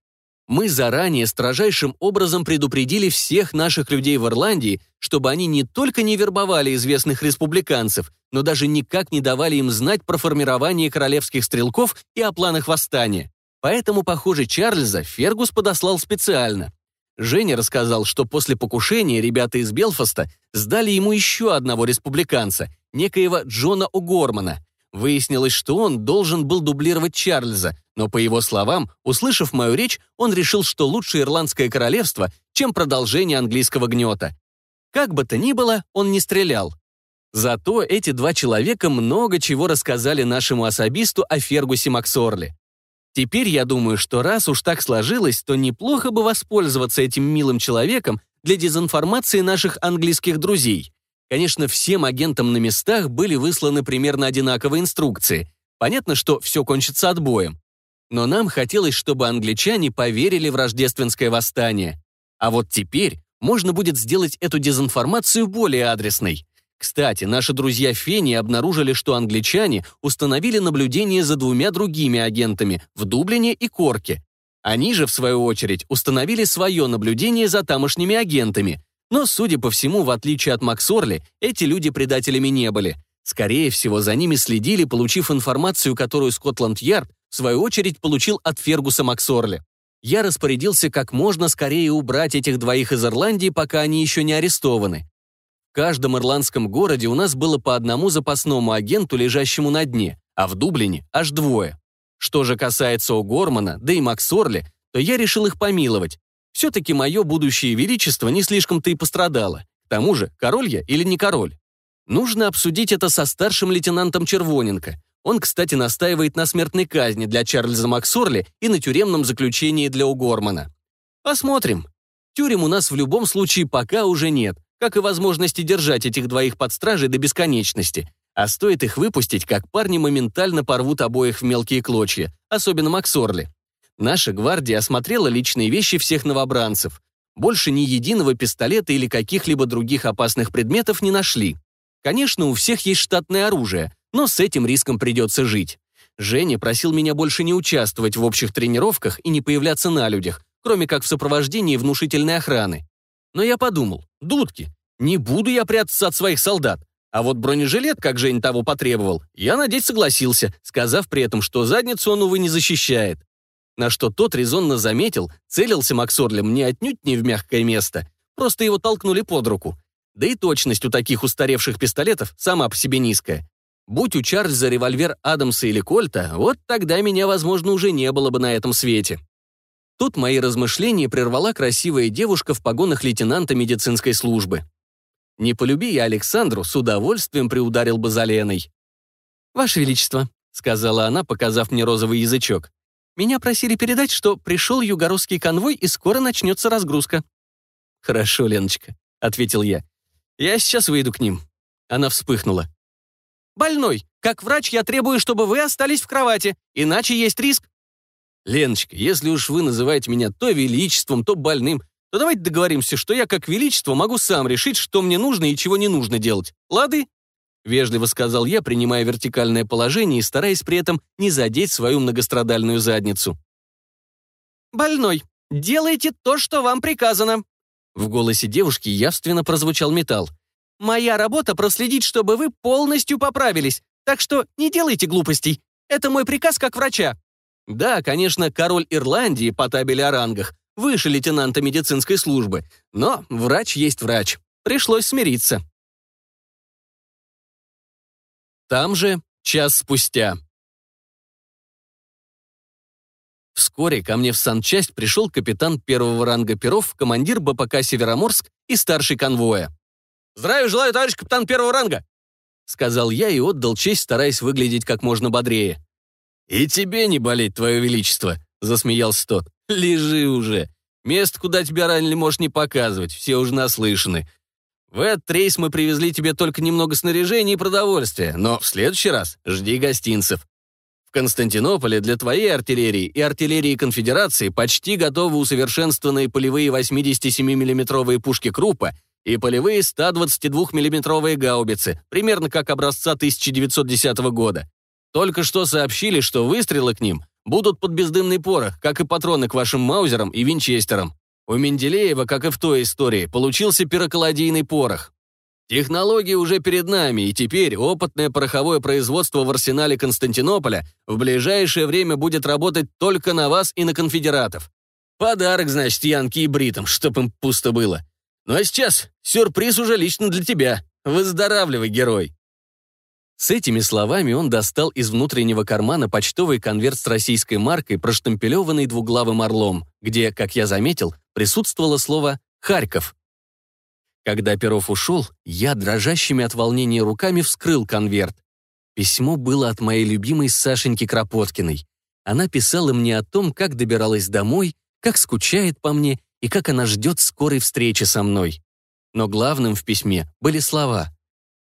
Мы заранее строжайшим образом предупредили всех наших людей в Ирландии, чтобы они не только не вербовали известных республиканцев, но даже никак не давали им знать про формирование королевских стрелков и о планах восстания. Поэтому, похоже, Чарльза Фергус подослал специально. Женя рассказал, что после покушения ребята из Белфаста сдали ему еще одного республиканца, некоего Джона О'Гормана. Выяснилось, что он должен был дублировать Чарльза, но, по его словам, услышав мою речь, он решил, что лучше Ирландское королевство, чем продолжение английского гнета. Как бы то ни было, он не стрелял. Зато эти два человека много чего рассказали нашему особисту о Фергусе Максорли. Теперь я думаю, что раз уж так сложилось, то неплохо бы воспользоваться этим милым человеком для дезинформации наших английских друзей. Конечно, всем агентам на местах были высланы примерно одинаковые инструкции. Понятно, что все кончится отбоем. Но нам хотелось, чтобы англичане поверили в рождественское восстание. А вот теперь можно будет сделать эту дезинформацию более адресной. Кстати, наши друзья Фени обнаружили, что англичане установили наблюдение за двумя другими агентами в Дублине и Корке. Они же, в свою очередь, установили свое наблюдение за тамошними агентами, но, судя по всему, в отличие от Максорли, эти люди предателями не были. Скорее всего, за ними следили, получив информацию, которую Скотланд-Ярд, в свою очередь, получил от Фергуса Максорли. Я распорядился как можно скорее убрать этих двоих из Ирландии, пока они еще не арестованы. В каждом ирландском городе у нас было по одному запасному агенту, лежащему на дне, а в Дублине аж двое. Что же касается О'Гормана, да и Максорли, то я решил их помиловать, все-таки мое будущее величество не слишком-то и пострадало. К тому же, король я или не король? Нужно обсудить это со старшим лейтенантом Червоненко. Он, кстати, настаивает на смертной казни для Чарльза Максорли и на тюремном заключении для Угормана. Посмотрим. Тюрем у нас в любом случае пока уже нет, как и возможности держать этих двоих под стражей до бесконечности. А стоит их выпустить, как парни моментально порвут обоих в мелкие клочья, особенно Максорли. Наша гвардия осмотрела личные вещи всех новобранцев. Больше ни единого пистолета или каких-либо других опасных предметов не нашли. Конечно, у всех есть штатное оружие, но с этим риском придется жить. Женя просил меня больше не участвовать в общих тренировках и не появляться на людях, кроме как в сопровождении внушительной охраны. Но я подумал, дудки, не буду я прятаться от своих солдат. А вот бронежилет, как Жень того потребовал, я надеть согласился, сказав при этом, что задницу он, увы, не защищает. На что тот резонно заметил, целился Максорлем не отнюдь не в мягкое место, просто его толкнули под руку. Да и точность у таких устаревших пистолетов сама по себе низкая. Будь у Чарльза револьвер Адамса или Кольта, вот тогда меня, возможно, уже не было бы на этом свете. Тут мои размышления прервала красивая девушка в погонах лейтенанта медицинской службы. Не полюби я Александру, с удовольствием приударил бы за Леной. «Ваше Величество», — сказала она, показав мне розовый язычок. Меня просили передать, что пришел югородский конвой и скоро начнется разгрузка». «Хорошо, Леночка», — ответил я. «Я сейчас выйду к ним». Она вспыхнула. «Больной, как врач я требую, чтобы вы остались в кровати, иначе есть риск». «Леночка, если уж вы называете меня то величеством, то больным, то давайте договоримся, что я как величество могу сам решить, что мне нужно и чего не нужно делать. Лады?» — вежливо сказал я, принимая вертикальное положение и стараясь при этом не задеть свою многострадальную задницу. «Больной, делайте то, что вам приказано». В голосе девушки явственно прозвучал металл. «Моя работа проследить, чтобы вы полностью поправились, так что не делайте глупостей. Это мой приказ как врача». Да, конечно, король Ирландии по табели о рангах, выше лейтенанта медицинской службы, но врач есть врач. Пришлось смириться. Там же час спустя. Вскоре ко мне в санчасть пришел капитан первого ранга Перов, командир БПК «Североморск» и старший конвоя. «Здравия желаю, товарищ капитан первого ранга!» Сказал я и отдал честь, стараясь выглядеть как можно бодрее. «И тебе не болеть, твое величество!» — засмеялся тот. «Лежи уже! Место, куда тебя ранили, можешь не показывать, все уже наслышаны. В этот рейс мы привезли тебе только немного снаряжения и продовольствия, но в следующий раз жди гостинцев. В Константинополе для твоей артиллерии и артиллерии конфедерации почти готовы усовершенствованные полевые 87 миллиметровые пушки Крупа и полевые 122 миллиметровые гаубицы, примерно как образца 1910 года. Только что сообщили, что выстрелы к ним будут под бездымный порох, как и патроны к вашим маузерам и винчестерам. У Менделеева, как и в той истории, получился пироколодийный порох. Технологии уже перед нами, и теперь опытное пороховое производство в арсенале Константинополя в ближайшее время будет работать только на вас и на конфедератов. Подарок, значит, Янки и Бритам, чтоб им пусто было. Ну а сейчас сюрприз уже лично для тебя. Выздоравливай, герой. С этими словами он достал из внутреннего кармана почтовый конверт с российской маркой, проштампелеванный двуглавым орлом, где, как я заметил, присутствовало слово «Харьков». Когда Перов ушел, я дрожащими от волнения руками вскрыл конверт. Письмо было от моей любимой Сашеньки Кропоткиной. Она писала мне о том, как добиралась домой, как скучает по мне и как она ждет скорой встречи со мной. Но главным в письме были слова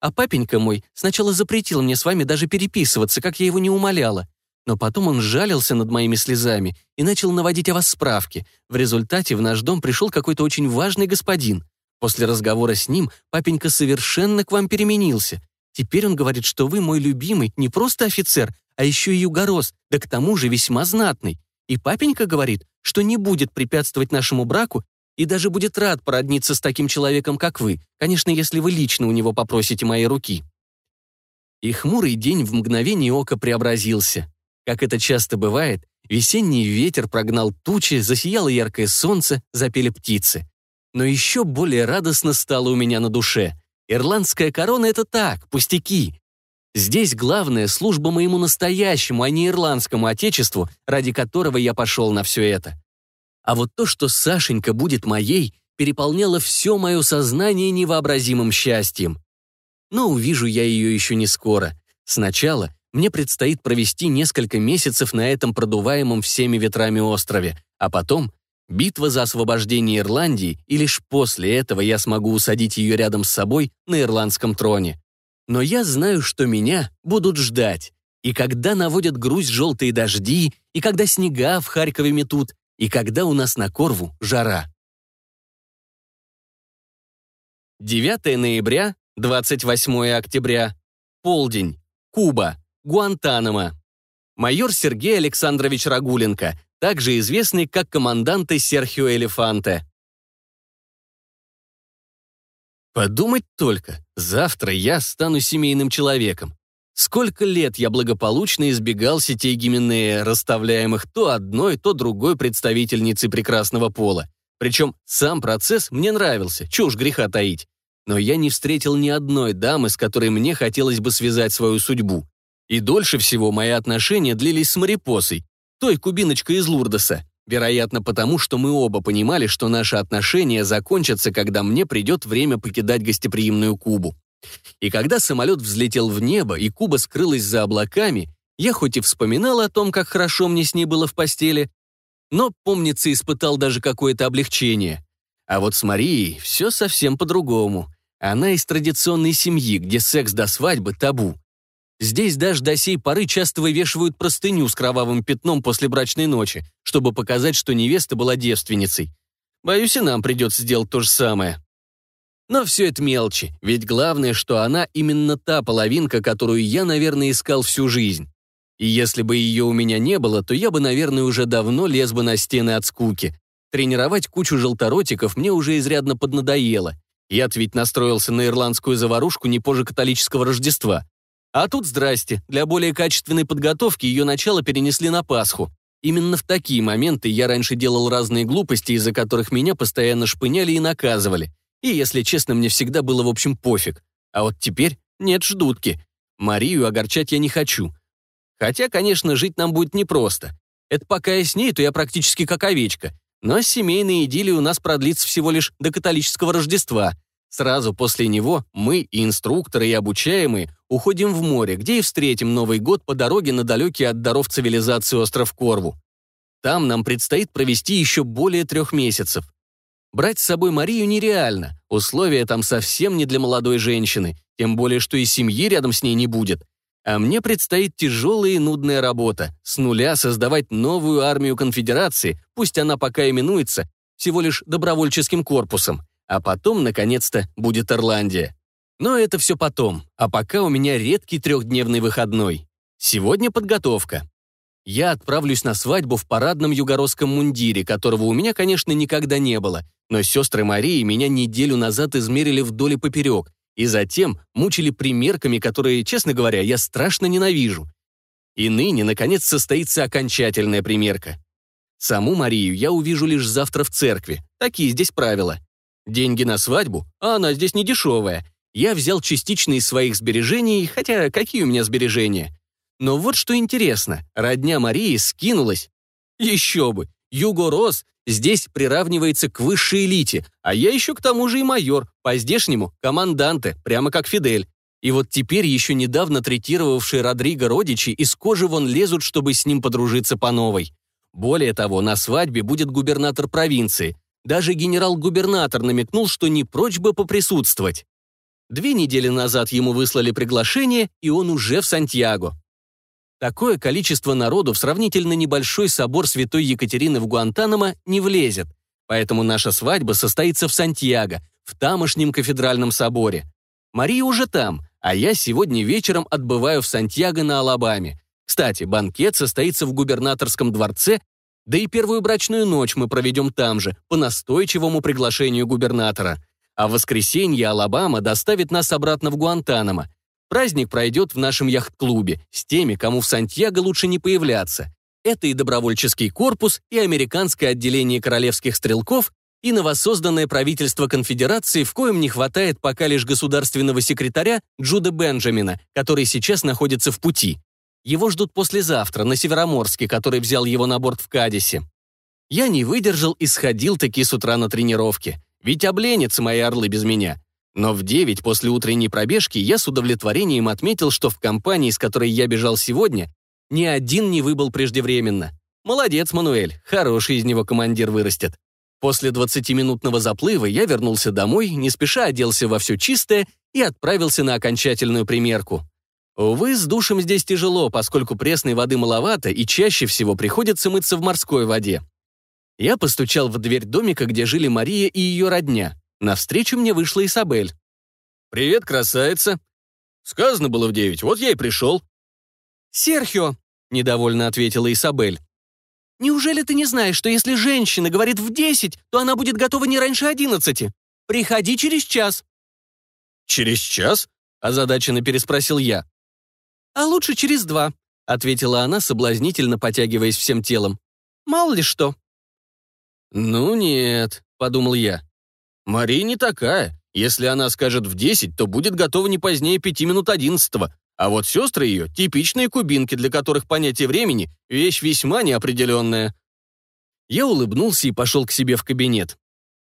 а папенька мой сначала запретил мне с вами даже переписываться, как я его не умоляла. Но потом он жалился над моими слезами и начал наводить о вас справки. В результате в наш дом пришел какой-то очень важный господин. После разговора с ним папенька совершенно к вам переменился. Теперь он говорит, что вы мой любимый не просто офицер, а еще и югорос, да к тому же весьма знатный. И папенька говорит, что не будет препятствовать нашему браку и даже будет рад породниться с таким человеком, как вы, конечно, если вы лично у него попросите моей руки». И хмурый день в мгновение ока преобразился. Как это часто бывает, весенний ветер прогнал тучи, засияло яркое солнце, запели птицы. Но еще более радостно стало у меня на душе. Ирландская корона — это так, пустяки. Здесь главная служба моему настоящему, а не ирландскому отечеству, ради которого я пошел на все это. А вот то, что Сашенька будет моей, переполняло все мое сознание невообразимым счастьем. Но увижу я ее еще не скоро. Сначала мне предстоит провести несколько месяцев на этом продуваемом всеми ветрами острове, а потом битва за освобождение Ирландии, и лишь после этого я смогу усадить ее рядом с собой на ирландском троне. Но я знаю, что меня будут ждать. И когда наводят грусть желтые дожди, и когда снега в Харькове метут, и когда у нас на Корву жара. 9 ноября, 28 октября. Полдень. Куба. Гуантанамо. Майор Сергей Александрович Рагуленко, также известный как команданте Серхио Элефанте. Подумать только, завтра я стану семейным человеком. Сколько лет я благополучно избегал сетей Гименея, расставляемых то одной, то другой представительницей прекрасного пола. Причем сам процесс мне нравился, чушь греха таить. Но я не встретил ни одной дамы, с которой мне хотелось бы связать свою судьбу. И дольше всего мои отношения длились с Марипосой, той кубиночкой из Лурдоса. Вероятно, потому что мы оба понимали, что наши отношения закончатся, когда мне придет время покидать гостеприимную Кубу. И когда самолет взлетел в небо, и Куба скрылась за облаками, я хоть и вспоминал о том, как хорошо мне с ней было в постели, но, помнится, испытал даже какое-то облегчение. А вот с Марией все совсем по-другому. Она из традиционной семьи, где секс до свадьбы табу. Здесь даже до сей поры часто вывешивают простыню с кровавым пятном после брачной ночи, чтобы показать, что невеста была девственницей. Боюсь, и нам придется сделать то же самое. Но все это мелочи, ведь главное, что она именно та половинка, которую я, наверное, искал всю жизнь. И если бы ее у меня не было, то я бы, наверное, уже давно лез бы на стены от скуки. Тренировать кучу желторотиков мне уже изрядно поднадоело. Я-то ведь настроился на ирландскую заварушку не позже католического Рождества. А тут, здрасте, для более качественной подготовки ее начало перенесли на Пасху. Именно в такие моменты я раньше делал разные глупости, из-за которых меня постоянно шпыняли и наказывали. И, если честно, мне всегда было в общем пофиг. А вот теперь нет ждутки. Марию огорчать я не хочу. Хотя, конечно, жить нам будет непросто. Это пока я с ней, то я практически как овечка. Но семейная идиллия у нас продлится всего лишь до католического Рождества. Сразу после него мы, и инструкторы, и обучаемые, уходим в море, где и встретим Новый год по дороге на далекий от даров цивилизации остров Корву. Там нам предстоит провести еще более трех месяцев. Брать с собой Марию нереально. Условия там совсем не для молодой женщины, тем более, что и семьи рядом с ней не будет. А мне предстоит тяжелая и нудная работа. С нуля создавать новую армию конфедерации, пусть она пока именуется всего лишь добровольческим корпусом. А потом, наконец-то, будет Ирландия. Но это все потом, а пока у меня редкий трехдневный выходной. Сегодня подготовка. Я отправлюсь на свадьбу в парадном югородском мундире, которого у меня, конечно, никогда не было, но сестры Марии меня неделю назад измерили вдоль и поперек, и затем мучили примерками, которые, честно говоря, я страшно ненавижу. И ныне, наконец, состоится окончательная примерка. Саму Марию я увижу лишь завтра в церкви. Такие здесь правила. Деньги на свадьбу, а она здесь не дешевая. Я взял частично из своих сбережений, хотя какие у меня сбережения? Но вот что интересно, родня Марии скинулась. Еще бы, Юго Рос здесь приравнивается к высшей элите, а я еще к тому же и майор, по-здешнему команданте, прямо как Фидель. И вот теперь еще недавно третировавшие Родриго родичи из кожи вон лезут, чтобы с ним подружиться по новой. Более того, на свадьбе будет губернатор провинции. Даже генерал-губернатор намекнул, что не прочь бы поприсутствовать. Две недели назад ему выслали приглашение, и он уже в Сантьяго. Такое количество народу в сравнительно небольшой собор Святой Екатерины в Гуантанамо не влезет, поэтому наша свадьба состоится в Сантьяго, в тамошнем кафедральном соборе. Мария уже там, а я сегодня вечером отбываю в Сантьяго на Алабаме. Кстати, банкет состоится в губернаторском дворце, да и первую брачную ночь мы проведем там же, по настойчивому приглашению губернатора. А в воскресенье Алабама доставит нас обратно в Гуантанамо. Праздник пройдет в нашем яхт-клубе с теми, кому в Сантьяго лучше не появляться. Это и добровольческий корпус, и американское отделение королевских стрелков, и новосозданное правительство конфедерации, в коем не хватает пока лишь государственного секретаря Джуда Бенджамина, который сейчас находится в пути. Его ждут послезавтра на Североморске, который взял его на борт в Кадисе. Я не выдержал и сходил таки с утра на тренировки. Ведь обленятся мои орлы без меня. Но в 9 после утренней пробежки я с удовлетворением отметил, что в компании, с которой я бежал сегодня, ни один не выбыл преждевременно. Молодец, Мануэль, хороший из него командир вырастет. После 20-минутного заплыва я вернулся домой, не спеша оделся во все чистое и отправился на окончательную примерку. Увы, с душем здесь тяжело, поскольку пресной воды маловато и чаще всего приходится мыться в морской воде. Я постучал в дверь домика, где жили Мария и ее родня. Навстречу мне вышла Исабель. «Привет, красавица!» «Сказано было в девять, вот я и пришел». «Серхио!» — недовольно ответила Исабель. «Неужели ты не знаешь, что если женщина говорит в десять, то она будет готова не раньше одиннадцати? Приходи через час». «Через час?» — озадаченно переспросил я. «А лучше через два», — ответила она, соблазнительно потягиваясь всем телом. «Мало ли что». «Ну нет», — подумал я. Мария не такая. Если она скажет в 10, то будет готова не позднее 5 минут 11 а вот сестры ее — типичные кубинки, для которых понятие времени — вещь весьма неопределенная. Я улыбнулся и пошел к себе в кабинет.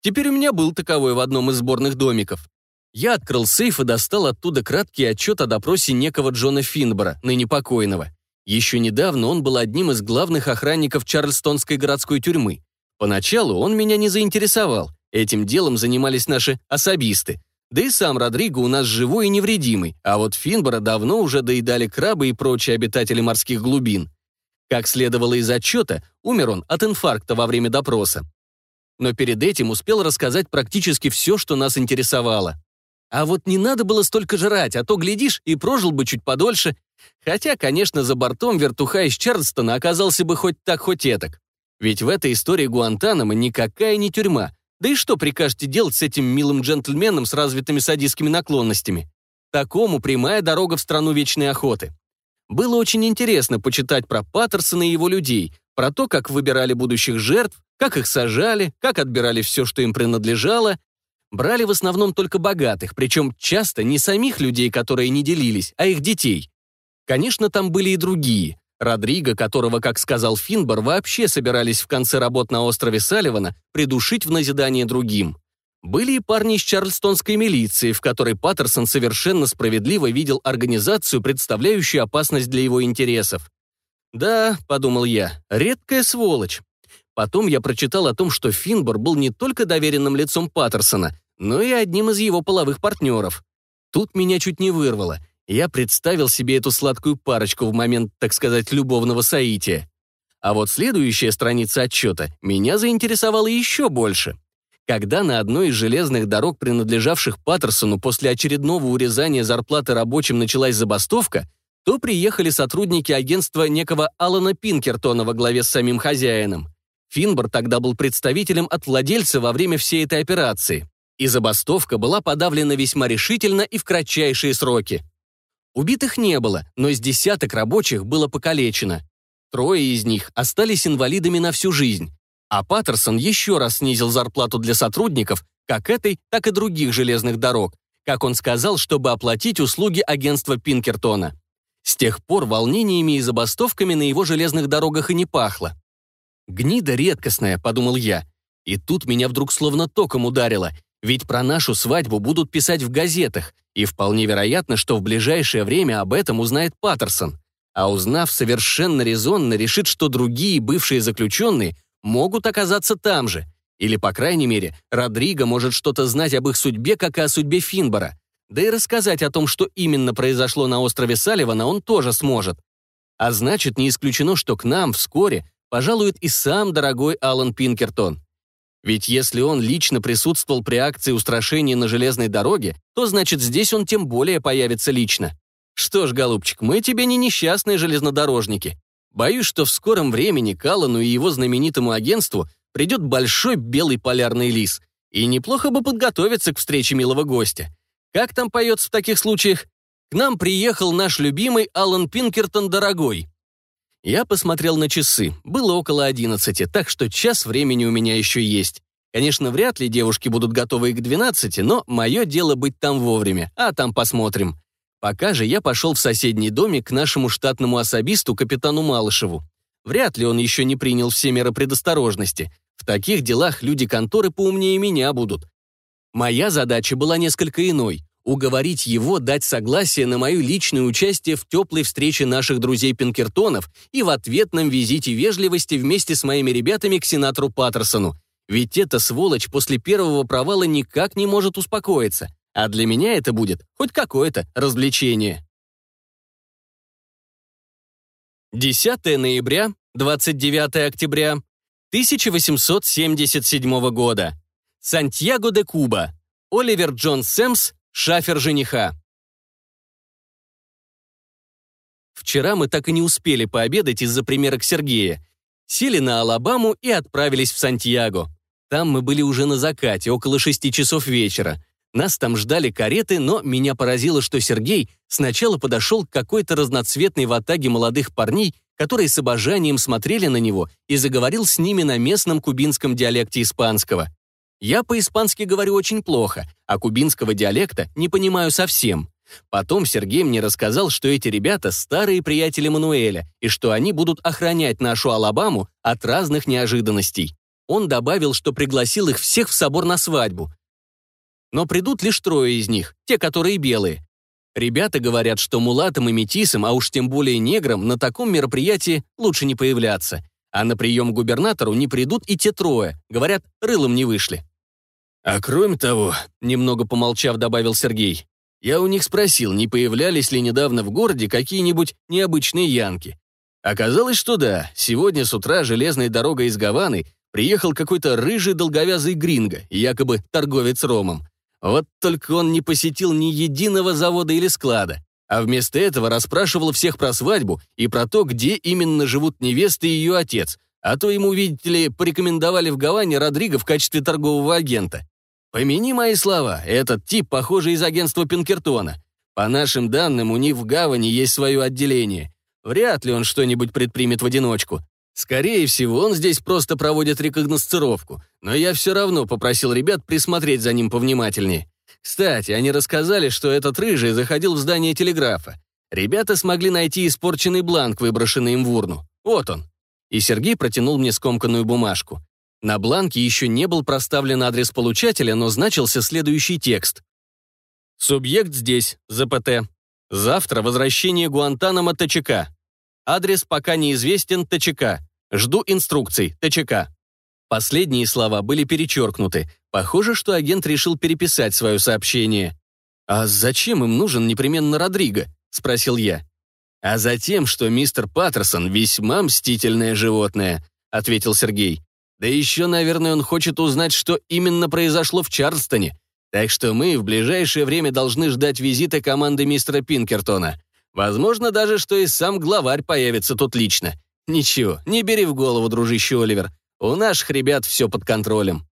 Теперь у меня был таковой в одном из сборных домиков. Я открыл сейф и достал оттуда краткий отчет о допросе некого Джона Финбора, ныне покойного. Еще недавно он был одним из главных охранников Чарльстонской городской тюрьмы. Поначалу он меня не заинтересовал, Этим делом занимались наши особисты. Да и сам Родриго у нас живой и невредимый, а вот Финбора давно уже доедали крабы и прочие обитатели морских глубин. Как следовало из отчета, умер он от инфаркта во время допроса. Но перед этим успел рассказать практически все, что нас интересовало. А вот не надо было столько жрать, а то, глядишь, и прожил бы чуть подольше. Хотя, конечно, за бортом вертуха из Чарльстона оказался бы хоть так, хоть этак. Ведь в этой истории Гуантанамо никакая не тюрьма, да и что прикажете делать с этим милым джентльменом с развитыми садистскими наклонностями? Такому прямая дорога в страну вечной охоты. Было очень интересно почитать про Паттерсона и его людей, про то, как выбирали будущих жертв, как их сажали, как отбирали все, что им принадлежало. Брали в основном только богатых, причем часто не самих людей, которые не делились, а их детей. Конечно, там были и другие, Родриго, которого, как сказал Финбор, вообще собирались в конце работ на острове Салливана придушить в назидание другим. Были и парни из Чарльстонской милиции, в которой Паттерсон совершенно справедливо видел организацию, представляющую опасность для его интересов. «Да», — подумал я, — «редкая сволочь». Потом я прочитал о том, что Финбор был не только доверенным лицом Паттерсона, но и одним из его половых партнеров. Тут меня чуть не вырвало. Я представил себе эту сладкую парочку в момент, так сказать, любовного соития. А вот следующая страница отчета меня заинтересовала еще больше. Когда на одной из железных дорог, принадлежавших Паттерсону, после очередного урезания зарплаты рабочим началась забастовка, то приехали сотрудники агентства некого Алана Пинкертона во главе с самим хозяином. Финбор тогда был представителем от владельца во время всей этой операции. И забастовка была подавлена весьма решительно и в кратчайшие сроки. Убитых не было, но с десяток рабочих было покалечено. Трое из них остались инвалидами на всю жизнь. А Паттерсон еще раз снизил зарплату для сотрудников, как этой, так и других железных дорог, как он сказал, чтобы оплатить услуги агентства Пинкертона. С тех пор волнениями и забастовками на его железных дорогах и не пахло. «Гнида редкостная», — подумал я. И тут меня вдруг словно током ударило, ведь про нашу свадьбу будут писать в газетах, и вполне вероятно, что в ближайшее время об этом узнает Паттерсон. А узнав, совершенно резонно решит, что другие бывшие заключенные могут оказаться там же. Или, по крайней мере, Родриго может что-то знать об их судьбе, как и о судьбе Финбора. Да и рассказать о том, что именно произошло на острове Салливана, он тоже сможет. А значит, не исключено, что к нам вскоре пожалует и сам дорогой Алан Пинкертон. Ведь если он лично присутствовал при акции устрашения на железной дороге, то значит здесь он тем более появится лично. Что ж, голубчик, мы тебе не несчастные железнодорожники. Боюсь, что в скором времени Калану и его знаменитому агентству придет большой белый полярный лис. И неплохо бы подготовиться к встрече милого гостя. Как там поется в таких случаях? К нам приехал наш любимый Алан Пинкертон дорогой. Я посмотрел на часы. Было около одиннадцати, так что час времени у меня еще есть. Конечно, вряд ли девушки будут готовы к двенадцати, но мое дело быть там вовремя, а там посмотрим. Пока же я пошел в соседний домик к нашему штатному особисту, капитану Малышеву. Вряд ли он еще не принял все меры предосторожности. В таких делах люди конторы поумнее меня будут. Моя задача была несколько иной — уговорить его дать согласие на мое личное участие в теплой встрече наших друзей-пинкертонов и в ответном визите вежливости вместе с моими ребятами к сенатору Паттерсону. Ведь эта сволочь после первого провала никак не может успокоиться а для меня это будет хоть какое-то развлечение. 10 ноября, 29 октября 1877 года. Сантьяго де Куба. Оливер Джон Сэмс, шафер жениха. Вчера мы так и не успели пообедать из-за примерок Сергея. Сели на Алабаму и отправились в Сантьяго. Там мы были уже на закате, около шести часов вечера. Нас там ждали кареты, но меня поразило, что Сергей сначала подошел к какой-то разноцветной ватаге молодых парней, которые с обожанием смотрели на него и заговорил с ними на местном кубинском диалекте испанского. Я по-испански говорю очень плохо, а кубинского диалекта не понимаю совсем. Потом Сергей мне рассказал, что эти ребята старые приятели Мануэля и что они будут охранять нашу Алабаму от разных неожиданностей. Он добавил, что пригласил их всех в собор на свадьбу, но придут лишь трое из них, те, которые белые. Ребята говорят, что мулатам и метисам, а уж тем более неграм, на таком мероприятии лучше не появляться. А на прием губернатору не придут и те трое, говорят, рылом не вышли. А кроме того, немного помолчав, добавил Сергей, я у них спросил, не появлялись ли недавно в городе какие-нибудь необычные янки. Оказалось, что да, сегодня с утра железной дорогой из Гаваны приехал какой-то рыжий долговязый гринго, якобы торговец ромом. Вот только он не посетил ни единого завода или склада, а вместо этого расспрашивал всех про свадьбу и про то, где именно живут невеста и ее отец, а то ему, видите ли, порекомендовали в Гаване Родриго в качестве торгового агента. Помяни мои слова, этот тип, похоже, из агентства Пинкертона. По нашим данным, у них в Гавани есть свое отделение. Вряд ли он что-нибудь предпримет в одиночку. Скорее всего, он здесь просто проводит рекогносцировку, но я все равно попросил ребят присмотреть за ним повнимательнее. Кстати, они рассказали, что этот рыжий заходил в здание телеграфа. Ребята смогли найти испорченный бланк, выброшенный им в урну. Вот он. И Сергей протянул мне скомканную бумажку. На бланке еще не был проставлен адрес получателя, но значился следующий текст. «Субъект здесь, ЗПТ. Завтра возвращение Гуантанамо ТЧК. Адрес пока неизвестен ТЧК. Жду инструкций. ТЧК». Последние слова были перечеркнуты. Похоже, что агент решил переписать свое сообщение. «А зачем им нужен непременно Родриго?» — спросил я. «А затем, что мистер Паттерсон весьма мстительное животное», — ответил Сергей. Да еще, наверное, он хочет узнать, что именно произошло в Чарльстоне. Так что мы в ближайшее время должны ждать визита команды мистера Пинкертона. Возможно даже, что и сам главарь появится тут лично. Ничего, не бери в голову, дружище Оливер. У наших ребят все под контролем.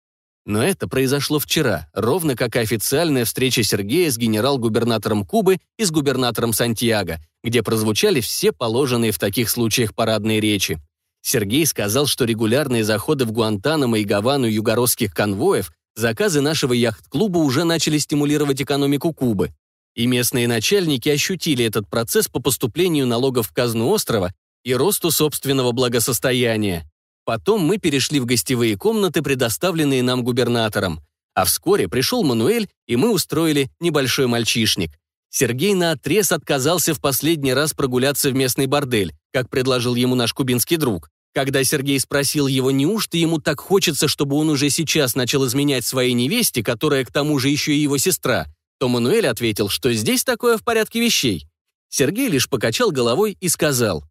Но это произошло вчера, ровно как и официальная встреча Сергея с генерал-губернатором Кубы и с губернатором Сантьяго, где прозвучали все положенные в таких случаях парадные речи. Сергей сказал, что регулярные заходы в Гуантанамо и Гавану югородских конвоев, заказы нашего яхт-клуба уже начали стимулировать экономику Кубы. И местные начальники ощутили этот процесс по поступлению налогов в казну острова и росту собственного благосостояния. Потом мы перешли в гостевые комнаты, предоставленные нам губернатором. А вскоре пришел Мануэль, и мы устроили небольшой мальчишник. Сергей наотрез отказался в последний раз прогуляться в местный бордель, как предложил ему наш кубинский друг. Когда Сергей спросил его, неужто ему так хочется, чтобы он уже сейчас начал изменять своей невесте, которая к тому же еще и его сестра, то Мануэль ответил, что здесь такое в порядке вещей. Сергей лишь покачал головой и сказал,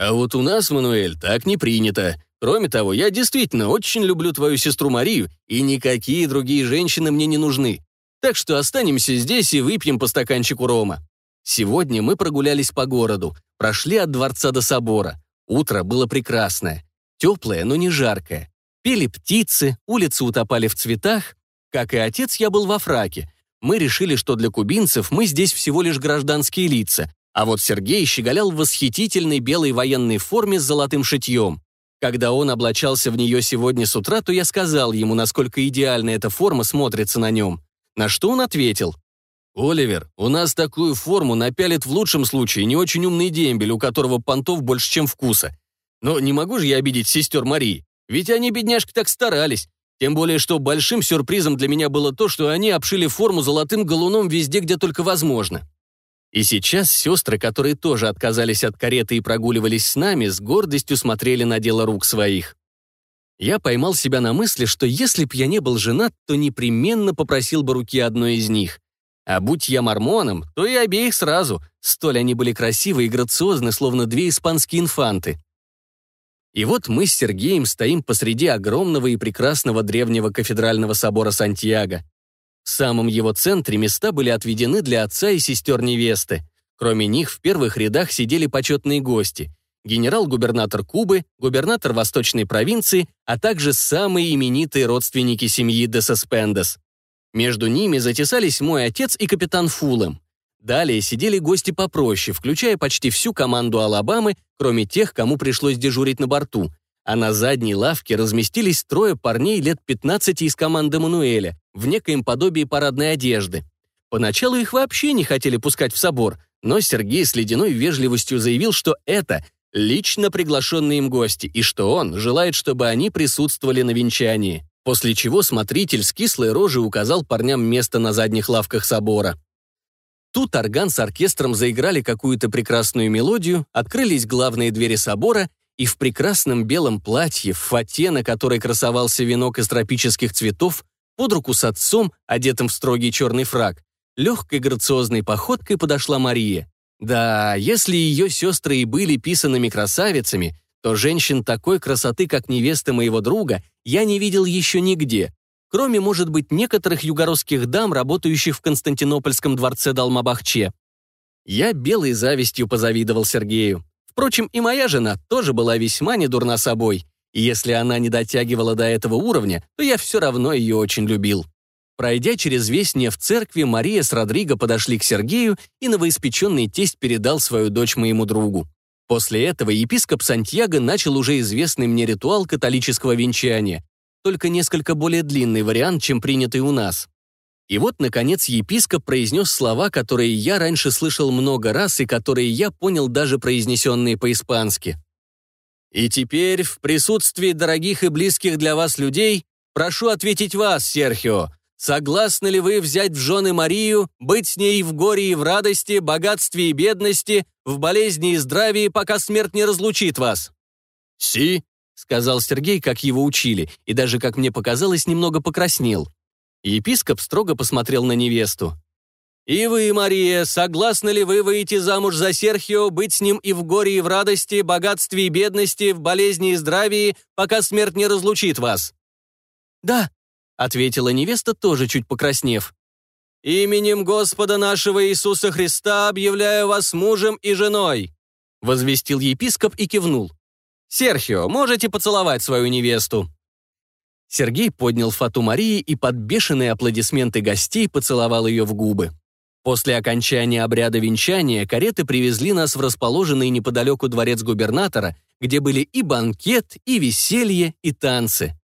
«А вот у нас, Мануэль, так не принято. Кроме того, я действительно очень люблю твою сестру Марию, и никакие другие женщины мне не нужны. Так что останемся здесь и выпьем по стаканчику рома». Сегодня мы прогулялись по городу, прошли от дворца до собора. Утро было прекрасное. Теплое, но не жаркое. Пели птицы, улицы утопали в цветах. Как и отец, я был во фраке. Мы решили, что для кубинцев мы здесь всего лишь гражданские лица, а вот Сергей щеголял в восхитительной белой военной форме с золотым шитьем. Когда он облачался в нее сегодня с утра, то я сказал ему, насколько идеально эта форма смотрится на нем. На что он ответил. «Оливер, у нас такую форму напялит в лучшем случае не очень умный дембель, у которого понтов больше, чем вкуса. Но не могу же я обидеть сестер Марии, ведь они, бедняжки, так старались. Тем более, что большим сюрпризом для меня было то, что они обшили форму золотым галуном везде, где только возможно. И сейчас сестры, которые тоже отказались от кареты и прогуливались с нами, с гордостью смотрели на дело рук своих. Я поймал себя на мысли, что если б я не был женат, то непременно попросил бы руки одной из них. А будь я мормоном, то и обеих сразу. Столь они были красивы и грациозны, словно две испанские инфанты. И вот мы с Сергеем стоим посреди огромного и прекрасного древнего кафедрального собора Сантьяго. В самом его центре места были отведены для отца и сестер невесты. Кроме них в первых рядах сидели почетные гости. Генерал-губернатор Кубы, губернатор Восточной провинции, а также самые именитые родственники семьи де Сеспендес. Между ними затесались мой отец и капитан Фулем. Далее сидели гости попроще, включая почти всю команду Алабамы, кроме тех, кому пришлось дежурить на борту. А на задней лавке разместились трое парней лет 15 из команды Мануэля, в некоем подобии парадной одежды. Поначалу их вообще не хотели пускать в собор, но Сергей с ледяной вежливостью заявил, что это лично приглашенные им гости, и что он желает, чтобы они присутствовали на венчании после чего смотритель с кислой рожей указал парням место на задних лавках собора. Тут орган с оркестром заиграли какую-то прекрасную мелодию, открылись главные двери собора, и в прекрасном белом платье, в фате, на которой красовался венок из тропических цветов, под руку с отцом, одетым в строгий черный фраг, легкой грациозной походкой подошла Мария. Да, если ее сестры и были писанными красавицами, то женщин такой красоты, как невеста моего друга, я не видел еще нигде, кроме, может быть, некоторых югородских дам, работающих в Константинопольском дворце Далмабахче. Я белой завистью позавидовал Сергею. Впрочем, и моя жена тоже была весьма недурна собой, и если она не дотягивала до этого уровня, то я все равно ее очень любил. Пройдя через весь в церкви, Мария с Родриго подошли к Сергею, и новоиспеченный тесть передал свою дочь моему другу. После этого епископ Сантьяго начал уже известный мне ритуал католического венчания, только несколько более длинный вариант, чем принятый у нас. И вот, наконец, епископ произнес слова, которые я раньше слышал много раз и которые я понял даже произнесенные по-испански. «И теперь, в присутствии дорогих и близких для вас людей, прошу ответить вас, Серхио, Согласны ли вы взять в жены Марию, быть с ней в горе и в радости, богатстве и бедности, в болезни и здравии, пока смерть не разлучит вас?» «Си», — сказал Сергей, как его учили, и даже, как мне показалось, немного покраснел. Епископ строго посмотрел на невесту. И вы, Мария, согласны ли вы выйти замуж за Серхио, быть с ним и в горе, и в радости, богатстве и бедности, в болезни и здравии, пока смерть не разлучит вас?» «Да», — ответила невеста, тоже чуть покраснев. «Именем Господа нашего Иисуса Христа объявляю вас мужем и женой», — возвестил епископ и кивнул. «Серхио, можете поцеловать свою невесту». Сергей поднял фату Марии и под бешеные аплодисменты гостей поцеловал ее в губы. После окончания обряда венчания кареты привезли нас в расположенный неподалеку дворец губернатора, где были и банкет, и веселье, и танцы.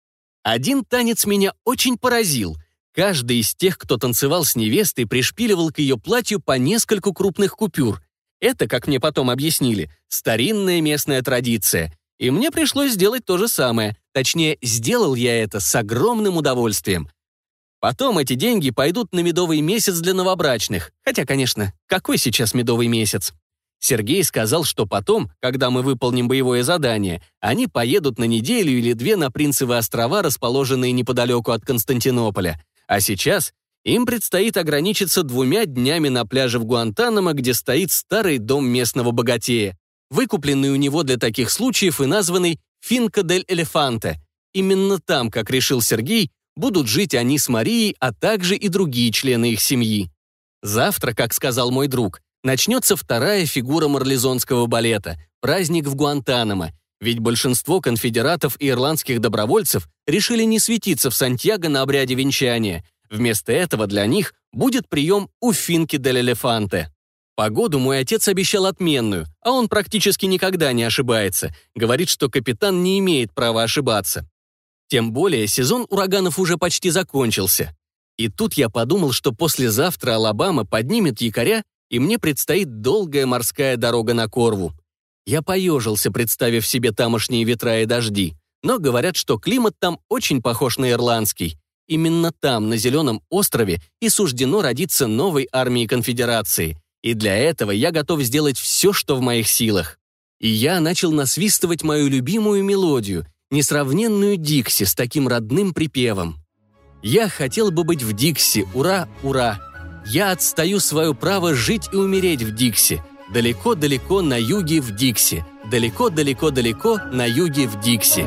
Один танец меня очень поразил. Каждый из тех, кто танцевал с невестой, пришпиливал к ее платью по нескольку крупных купюр. Это, как мне потом объяснили, старинная местная традиция. И мне пришлось сделать то же самое. Точнее, сделал я это с огромным удовольствием. Потом эти деньги пойдут на медовый месяц для новобрачных. Хотя, конечно, какой сейчас медовый месяц? Сергей сказал, что потом, когда мы выполним боевое задание, они поедут на неделю или две на Принцевы острова, расположенные неподалеку от Константинополя. А сейчас им предстоит ограничиться двумя днями на пляже в Гуантанамо, где стоит старый дом местного богатея, выкупленный у него для таких случаев и названный «Финка дель Элефанте». Именно там, как решил Сергей, Будут жить они с Марией, а также и другие члены их семьи. Завтра, как сказал мой друг, начнется вторая фигура марлезонского балета – праздник в Гуантанамо, ведь большинство конфедератов и ирландских добровольцев решили не светиться в Сантьяго на обряде венчания. Вместо этого для них будет прием у Финки дель Элефанте. Погоду мой отец обещал отменную, а он практически никогда не ошибается. Говорит, что капитан не имеет права ошибаться. Тем более сезон ураганов уже почти закончился. И тут я подумал, что послезавтра Алабама поднимет якоря, и мне предстоит долгая морская дорога на Корву. Я поежился, представив себе тамошние ветра и дожди, но говорят, что климат там очень похож на ирландский. Именно там, на Зеленом острове, и суждено родиться новой армии конфедерации. И для этого я готов сделать все, что в моих силах. И я начал насвистывать мою любимую мелодию, несравненную Дикси с таким родным припевом. «Я хотел бы быть в Дикси, ура, ура! Я отстаю свое право жить и умереть в Дикси, далеко-далеко на юге в Дикси, далеко-далеко-далеко на юге в Дикси».